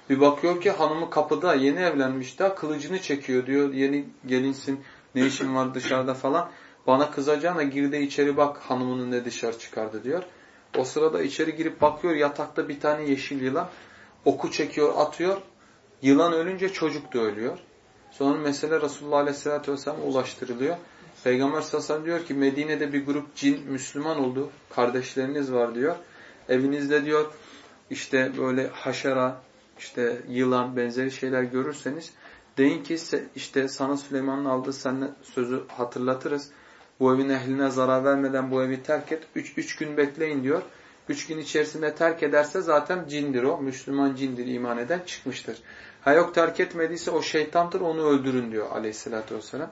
Bir bakıyor ki hanımı kapıda yeni evlenmiş daha kılıcını çekiyor diyor. Yeni gelinsin ne işin var dışarıda falan. Bana kızacağına gir de içeri bak hanımının ne dışarı çıkardı diyor. O sırada içeri girip bakıyor yatakta bir tane yeşil yılan. Oku çekiyor atıyor. Yılan ölünce çocuk da ölüyor. Sonra mesele Resulullah Aleyhisselatü Vesselam'a ulaştırılıyor. Peygamber sallallahu diyor ki Medine'de bir grup cin Müslüman oldu. Kardeşleriniz var diyor. Evinizde diyor işte böyle haşera, işte yılan benzeri şeyler görürseniz deyin ki işte sana Süleyman'ın aldığı seninle sözü hatırlatırız. Bu evin ehline zarar vermeden bu evi terk et. Üç, üç gün bekleyin diyor. Üç gün içerisinde terk ederse zaten cindir o. Müslüman cindir iman eden çıkmıştır. Ha yok terk etmediyse o şeytandır onu öldürün diyor aleyhissalatü vesselam.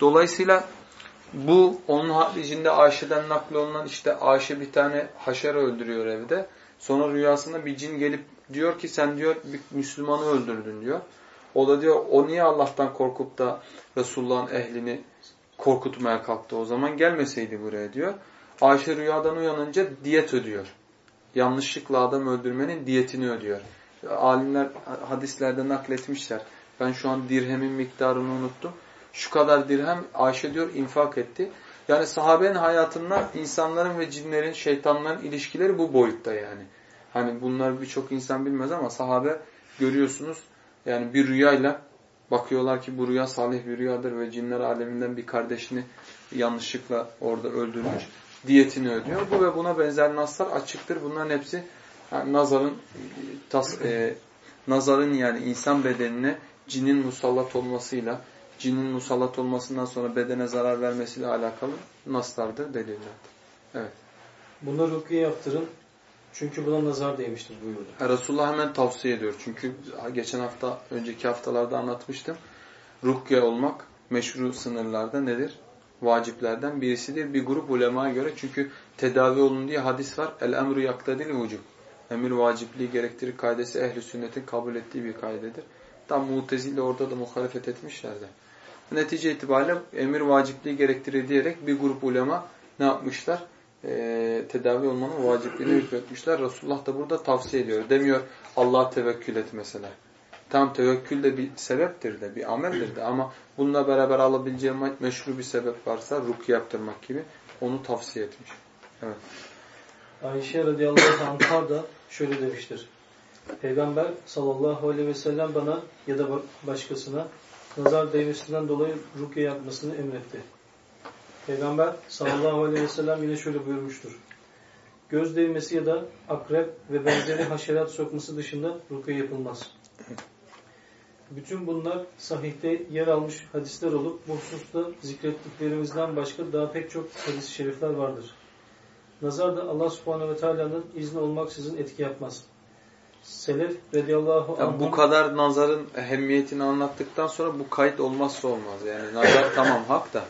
Dolayısıyla bu onun haricinde Ayşe'den nakli olunan işte Ayşe bir tane haşere öldürüyor evde. Sonra rüyasında bir cin gelip diyor ki sen diyor bir Müslümanı öldürdün diyor. O da diyor o niye Allah'tan korkup da Resulullah'ın ehlini korkutmaya kalktı o zaman gelmeseydi buraya diyor. Ayşe rüyadan uyanınca diyet ödüyor. Yanlışlıkla adam öldürmenin diyetini ödüyor. Alimler hadislerde nakletmişler. Ben şu an dirhemin miktarını unuttum. Şu kadar dirhem Ayşe diyor infak etti. Yani sahabenin hayatında insanların ve cinlerin, şeytanların ilişkileri bu boyutta yani. Hani bunlar birçok insan bilmez ama sahabe görüyorsunuz yani bir rüyayla bakıyorlar ki bu rüya salih bir rüyadır ve cinler aleminden bir kardeşini yanlışlıkla orada öldürmüş. Diyetini ödüyor. Bu ve buna benzer naslar açıktır. Bunların hepsi yani nazarın tas, e, nazarın yani insan bedenine cinin musallat olmasıyla cinin musallat olmasından sonra bedene zarar vermesiyle alakalı naslardır, delillerdir. Evet.
Buna rukiye yaptırın. Çünkü buna nazar değmiştir buyurdu.
Resulullah hemen tavsiye ediyor. Çünkü geçen hafta, önceki haftalarda anlatmıştım. Rukiye olmak meşru sınırlarda nedir? Vaciplerden birisidir. Bir grup ulemaya göre. Çünkü tedavi olun diye hadis var. El emru yaktadil vücub. Emir vacipliği gerektirir kaidesi ehli sünnetin kabul ettiği bir kaidedir. Tam mutezile orada da muhalefet etmişlerdi. Netice itibariyle emir vacipliği gerektirir diyerek bir grup ulema ne yapmışlar? Ee, tedavi olmanın vacipliğini hükmetmişler. Resulullah da burada tavsiye ediyor. Demiyor Allah'a tevekkül et mesela. Tam tevekkül de bir sebeptir de, bir ameldir de ama bununla beraber alabileceğim meşru bir sebep varsa ruki yaptırmak gibi onu tavsiye etmiş. Evet.
Ayşe radıyallahu anh'a da şöyle demiştir. Peygamber sallallahu aleyhi ve sellem bana ya da başkasına nazar değmesinden dolayı rukiye yapmasını emretti. Peygamber sallallahu aleyhi ve sellem yine şöyle buyurmuştur. Göz değmesi ya da akrep ve benzeri haşerat sokması dışında rukiye yapılmaz. Bütün bunlar sahihte yer almış hadisler olup bu hususta zikrettiklerimizden başka daha pek çok hadis-i şerifler vardır. Nazar da Allah subhanehu ve teala'nın izni olmaksızın etki yapmaz. Selef radıyallahu
yani Bu kadar nazarın ehemmiyetini anlattıktan sonra bu kayıt olmazsa olmaz. Yani nazar tamam hak da.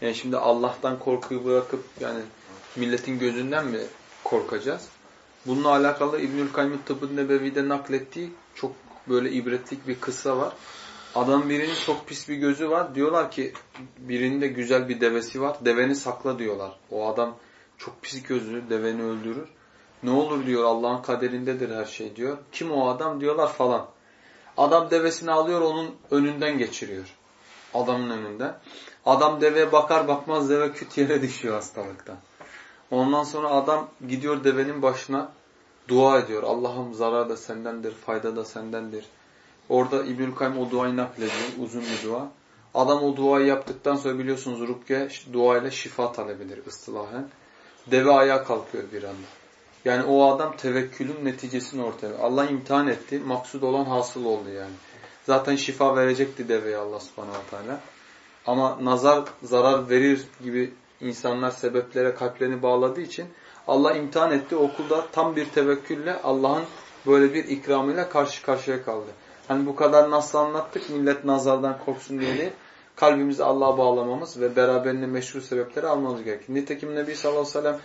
Yani şimdi Allah'tan korkuyu bırakıp yani milletin gözünden mi korkacağız? Bununla alakalı İbnül Kayyum Tıbbı Nebevi'de naklettiği çok böyle ibretlik bir kıssa var. Adam birinin çok pis bir gözü var. Diyorlar ki birinde güzel bir devesi var. Deveni sakla diyorlar. O adam çok pis gözlü, deveni öldürür. Ne olur diyor Allah'ın kaderindedir her şey diyor. Kim o adam diyorlar falan. Adam devesini alıyor onun önünden geçiriyor. Adamın önünden. Adam deveye bakar bakmaz deve küt yere düşüyor hastalıktan. Ondan sonra adam gidiyor devenin başına dua ediyor. Allah'ım zarar da sendendir, fayda da sendendir. Orada İbnül Kayyum o duayı naklediyor. Uzun bir dua. Adam o duayı yaptıktan sonra biliyorsunuz Rukke duayla şifa talebidir ıstılahen. Deve ayağa kalkıyor bir anda. Yani o adam tevekkülün neticesini ortaya. Allah imtihan etti. Maksud olan hasıl oldu yani. Zaten şifa verecekti deveye Allah subhanahu wa ta'ala. Ama nazar zarar verir gibi insanlar sebeplere kalplerini bağladığı için Allah imtihan etti. Okulda tam bir tevekkülle Allah'ın böyle bir ikramıyla karşı karşıya kaldı. Hani bu kadar nasıl anlattık millet nazardan korksun diye değil. Kalbimizi Allah'a bağlamamız ve beraberinde meşru sebepleri almamız gerekir. Nitekim Nebi sallallahu aleyhi ve sellem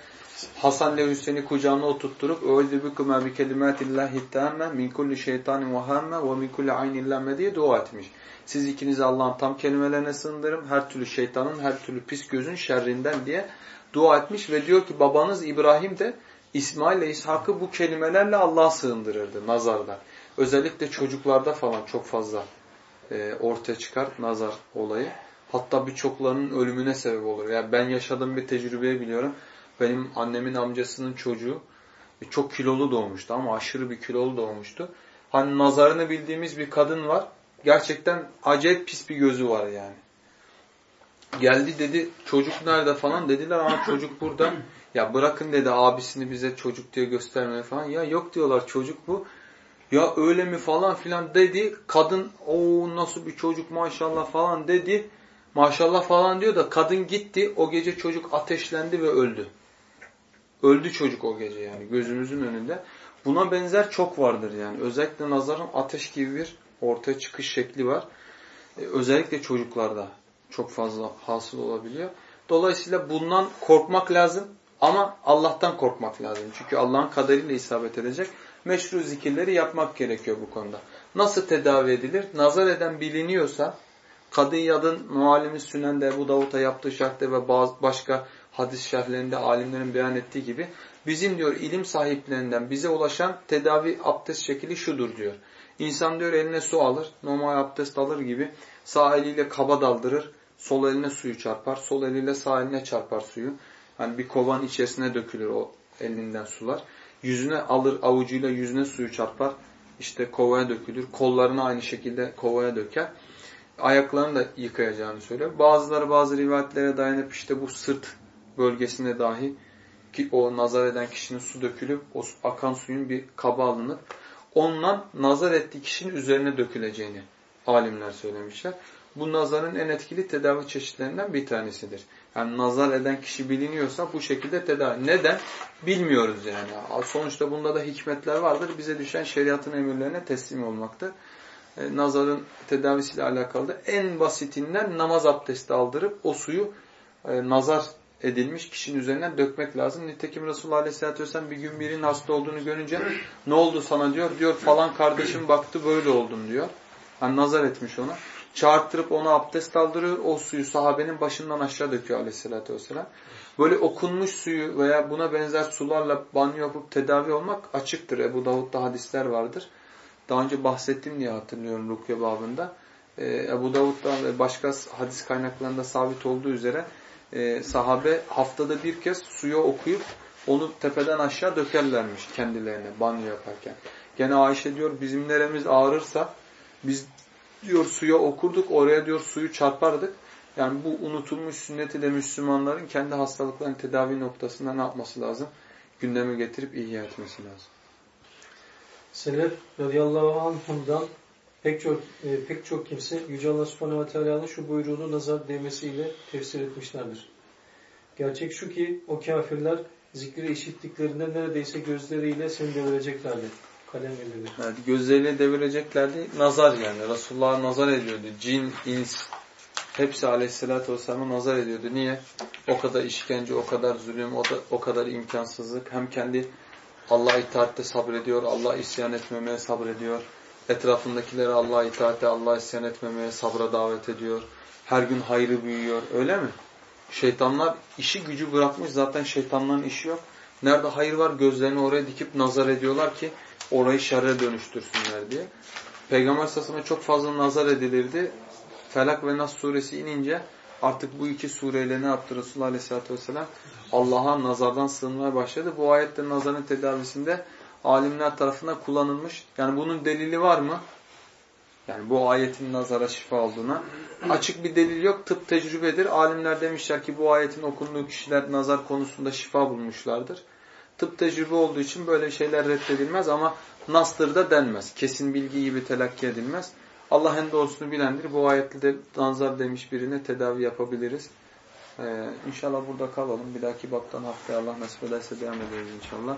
Hasan ile Hüseyin'i kucağına oturtturup "Eûzü bi kelimâtillâhi tâmme min kulli şeytanin ve min kulli aynin lemme" diye dua etmiş. Siz ikinizi Allah'ın tam kelimelerine sığındırım. Her türlü şeytanın, her türlü pis gözün şerrinden diye dua etmiş ve diyor ki babanız İbrahim de İsmail ile İshak'ı bu kelimelerle Allah'a sığındırırdı nazarda. Özellikle çocuklarda falan çok fazla e, ortaya çıkar nazar olayı. Hatta birçoklarının ölümüne sebep olur. Yani ben yaşadığım bir tecrübeyi biliyorum. Benim annemin amcasının çocuğu e, çok kilolu doğmuştu ama aşırı bir kilolu doğmuştu. Hani nazarını bildiğimiz bir kadın var. Gerçekten acayip pis bir gözü var yani. Geldi dedi çocuk nerede falan dediler ama çocuk burada. Ya bırakın dedi abisini bize çocuk diye göstermeye falan. Ya yok diyorlar çocuk bu. Ya öyle mi falan filan dedi. Kadın o nasıl bir çocuk maşallah falan dedi. Maşallah falan diyor da kadın gitti. O gece çocuk ateşlendi ve öldü. Öldü çocuk o gece yani gözümüzün önünde. Buna benzer çok vardır yani. Özellikle nazarın ateş gibi bir ortaya çıkış şekli var. Ee, özellikle çocuklarda çok fazla hasıl olabiliyor. Dolayısıyla bundan korkmak lazım ama Allah'tan korkmak lazım. Çünkü Allah'ın kaderiyle isabet edecek meşru zikirleri yapmak gerekiyor bu konuda. Nasıl tedavi edilir? Nazar eden biliniyorsa Kadıyad'ın muallimi Sünen'de Ebu Davud'a yaptığı şartta ve bazı başka hadis şerhlerinde alimlerin beyan ettiği gibi bizim diyor ilim sahiplerinden bize ulaşan tedavi abdest şekli şudur diyor. İnsan diyor eline su alır, normal abdest alır gibi sağ eliyle kaba daldırır, sol eline suyu çarpar, sol eliyle sağ eline çarpar suyu. Hani bir kovanın içerisine dökülür o elinden sular. Yüzüne alır avucuyla yüzüne suyu çarpar. İşte kovaya dökülür. Kollarını aynı şekilde kovaya döker. Ayaklarını da yıkayacağını söylüyor. Bazıları bazı rivayetlere dayanıp işte bu sırt bölgesinde dahi ki o nazar eden kişinin su dökülüp o akan suyun bir kaba alınıp ondan nazar ettiği kişinin üzerine döküleceğini alimler söylemişler. Bu nazarın en etkili tedavi çeşitlerinden bir tanesidir. Yani nazar eden kişi biliniyorsa bu şekilde tedavi. Neden? Bilmiyoruz yani. Sonuçta bunda da hikmetler vardır. Bize düşen şeriatın emirlerine teslim olmaktır. E, nazarın tedavisiyle alakalı da en basitinden namaz abdesti aldırıp o suyu e, nazar edilmiş kişinin üzerinden dökmek lazım. Nitekim Resulullah Aleyhisselatü Vesselam bir gün birinin hasta olduğunu görünce ne oldu sana diyor. Diyor falan kardeşim baktı böyle oldun diyor. Yani nazar etmiş ona. Çağırttırıp ona abdest aldırıyor. O suyu sahabenin başından aşağı döküyor aleyhissalatü vesselam. Böyle okunmuş suyu veya buna benzer sularla banyo yapıp tedavi olmak açıktır. Ebu Davud'da hadisler vardır. Daha önce bahsettim diye hatırlıyorum Rukye babında. Ebu Davud'da ve başka hadis kaynaklarında sabit olduğu üzere e, sahabe haftada bir kez suya okuyup onu tepeden aşağı dökerlermiş kendilerine banyo yaparken. Gene Ayşe diyor bizim neremiz ağrırsa biz diyor suya okurduk, oraya diyor suyu çarpardık. Yani bu unutulmuş sünneti de Müslümanların kendi hastalıklarının tedavi noktasında ne yapması lazım? Gündeme getirip ihya etmesi lazım.
Selef radıyallahu anhum'dan pek çok e, pek çok kimse Yüce Allah subhanahu ve teala'nın şu buyruğunu nazar değmesiyle tefsir etmişlerdir. Gerçek şu ki o kafirler zikri işittiklerinde neredeyse gözleriyle seni devireceklerdi. Kalem verildi.
Evet, gözleriyle devireceklerdi. Nazar yani. Resulullah nazar ediyordu. Cin, ins hepsi aleyhissalatü vesselam'a nazar ediyordu. Niye? O kadar işkence, o kadar zulüm, o, da, o kadar imkansızlık. Hem kendi Allah itaatte sabrediyor, Allah isyan etmemeye sabrediyor. Etrafındakileri Allah itaatte, Allah isyan etmemeye sabra davet ediyor. Her gün hayrı büyüyor. Öyle mi? Şeytanlar işi gücü bırakmış. Zaten şeytanların işi yok. Nerede hayır var gözlerini oraya dikip nazar ediyorlar ki orayı şerre dönüştürsünler diye. Peygamber sasına çok fazla nazar edilirdi. Felak ve Nas suresi inince artık bu iki sureyle ne yaptı Resulullah Aleyhisselatü Vesselam? Allah'a nazardan sığınmaya başladı. Bu ayette nazarın tedavisinde alimler tarafından kullanılmış. Yani bunun delili var mı? Yani bu ayetin nazara şifa olduğuna. Açık bir delil yok. Tıp tecrübedir. Alimler demişler ki bu ayetin okunduğu kişiler nazar konusunda şifa bulmuşlardır. Tıp tecrübe olduğu için böyle şeyler reddedilmez ama nastır da denmez. Kesin bilgi gibi telakki edilmez. Allah en doğrusunu bilendir. Bu ayette de nazar demiş birine tedavi yapabiliriz. Ee, inşallah burada kalalım. Bir dahaki baktan haftaya Allah nasip ederse devam ederiz inşallah.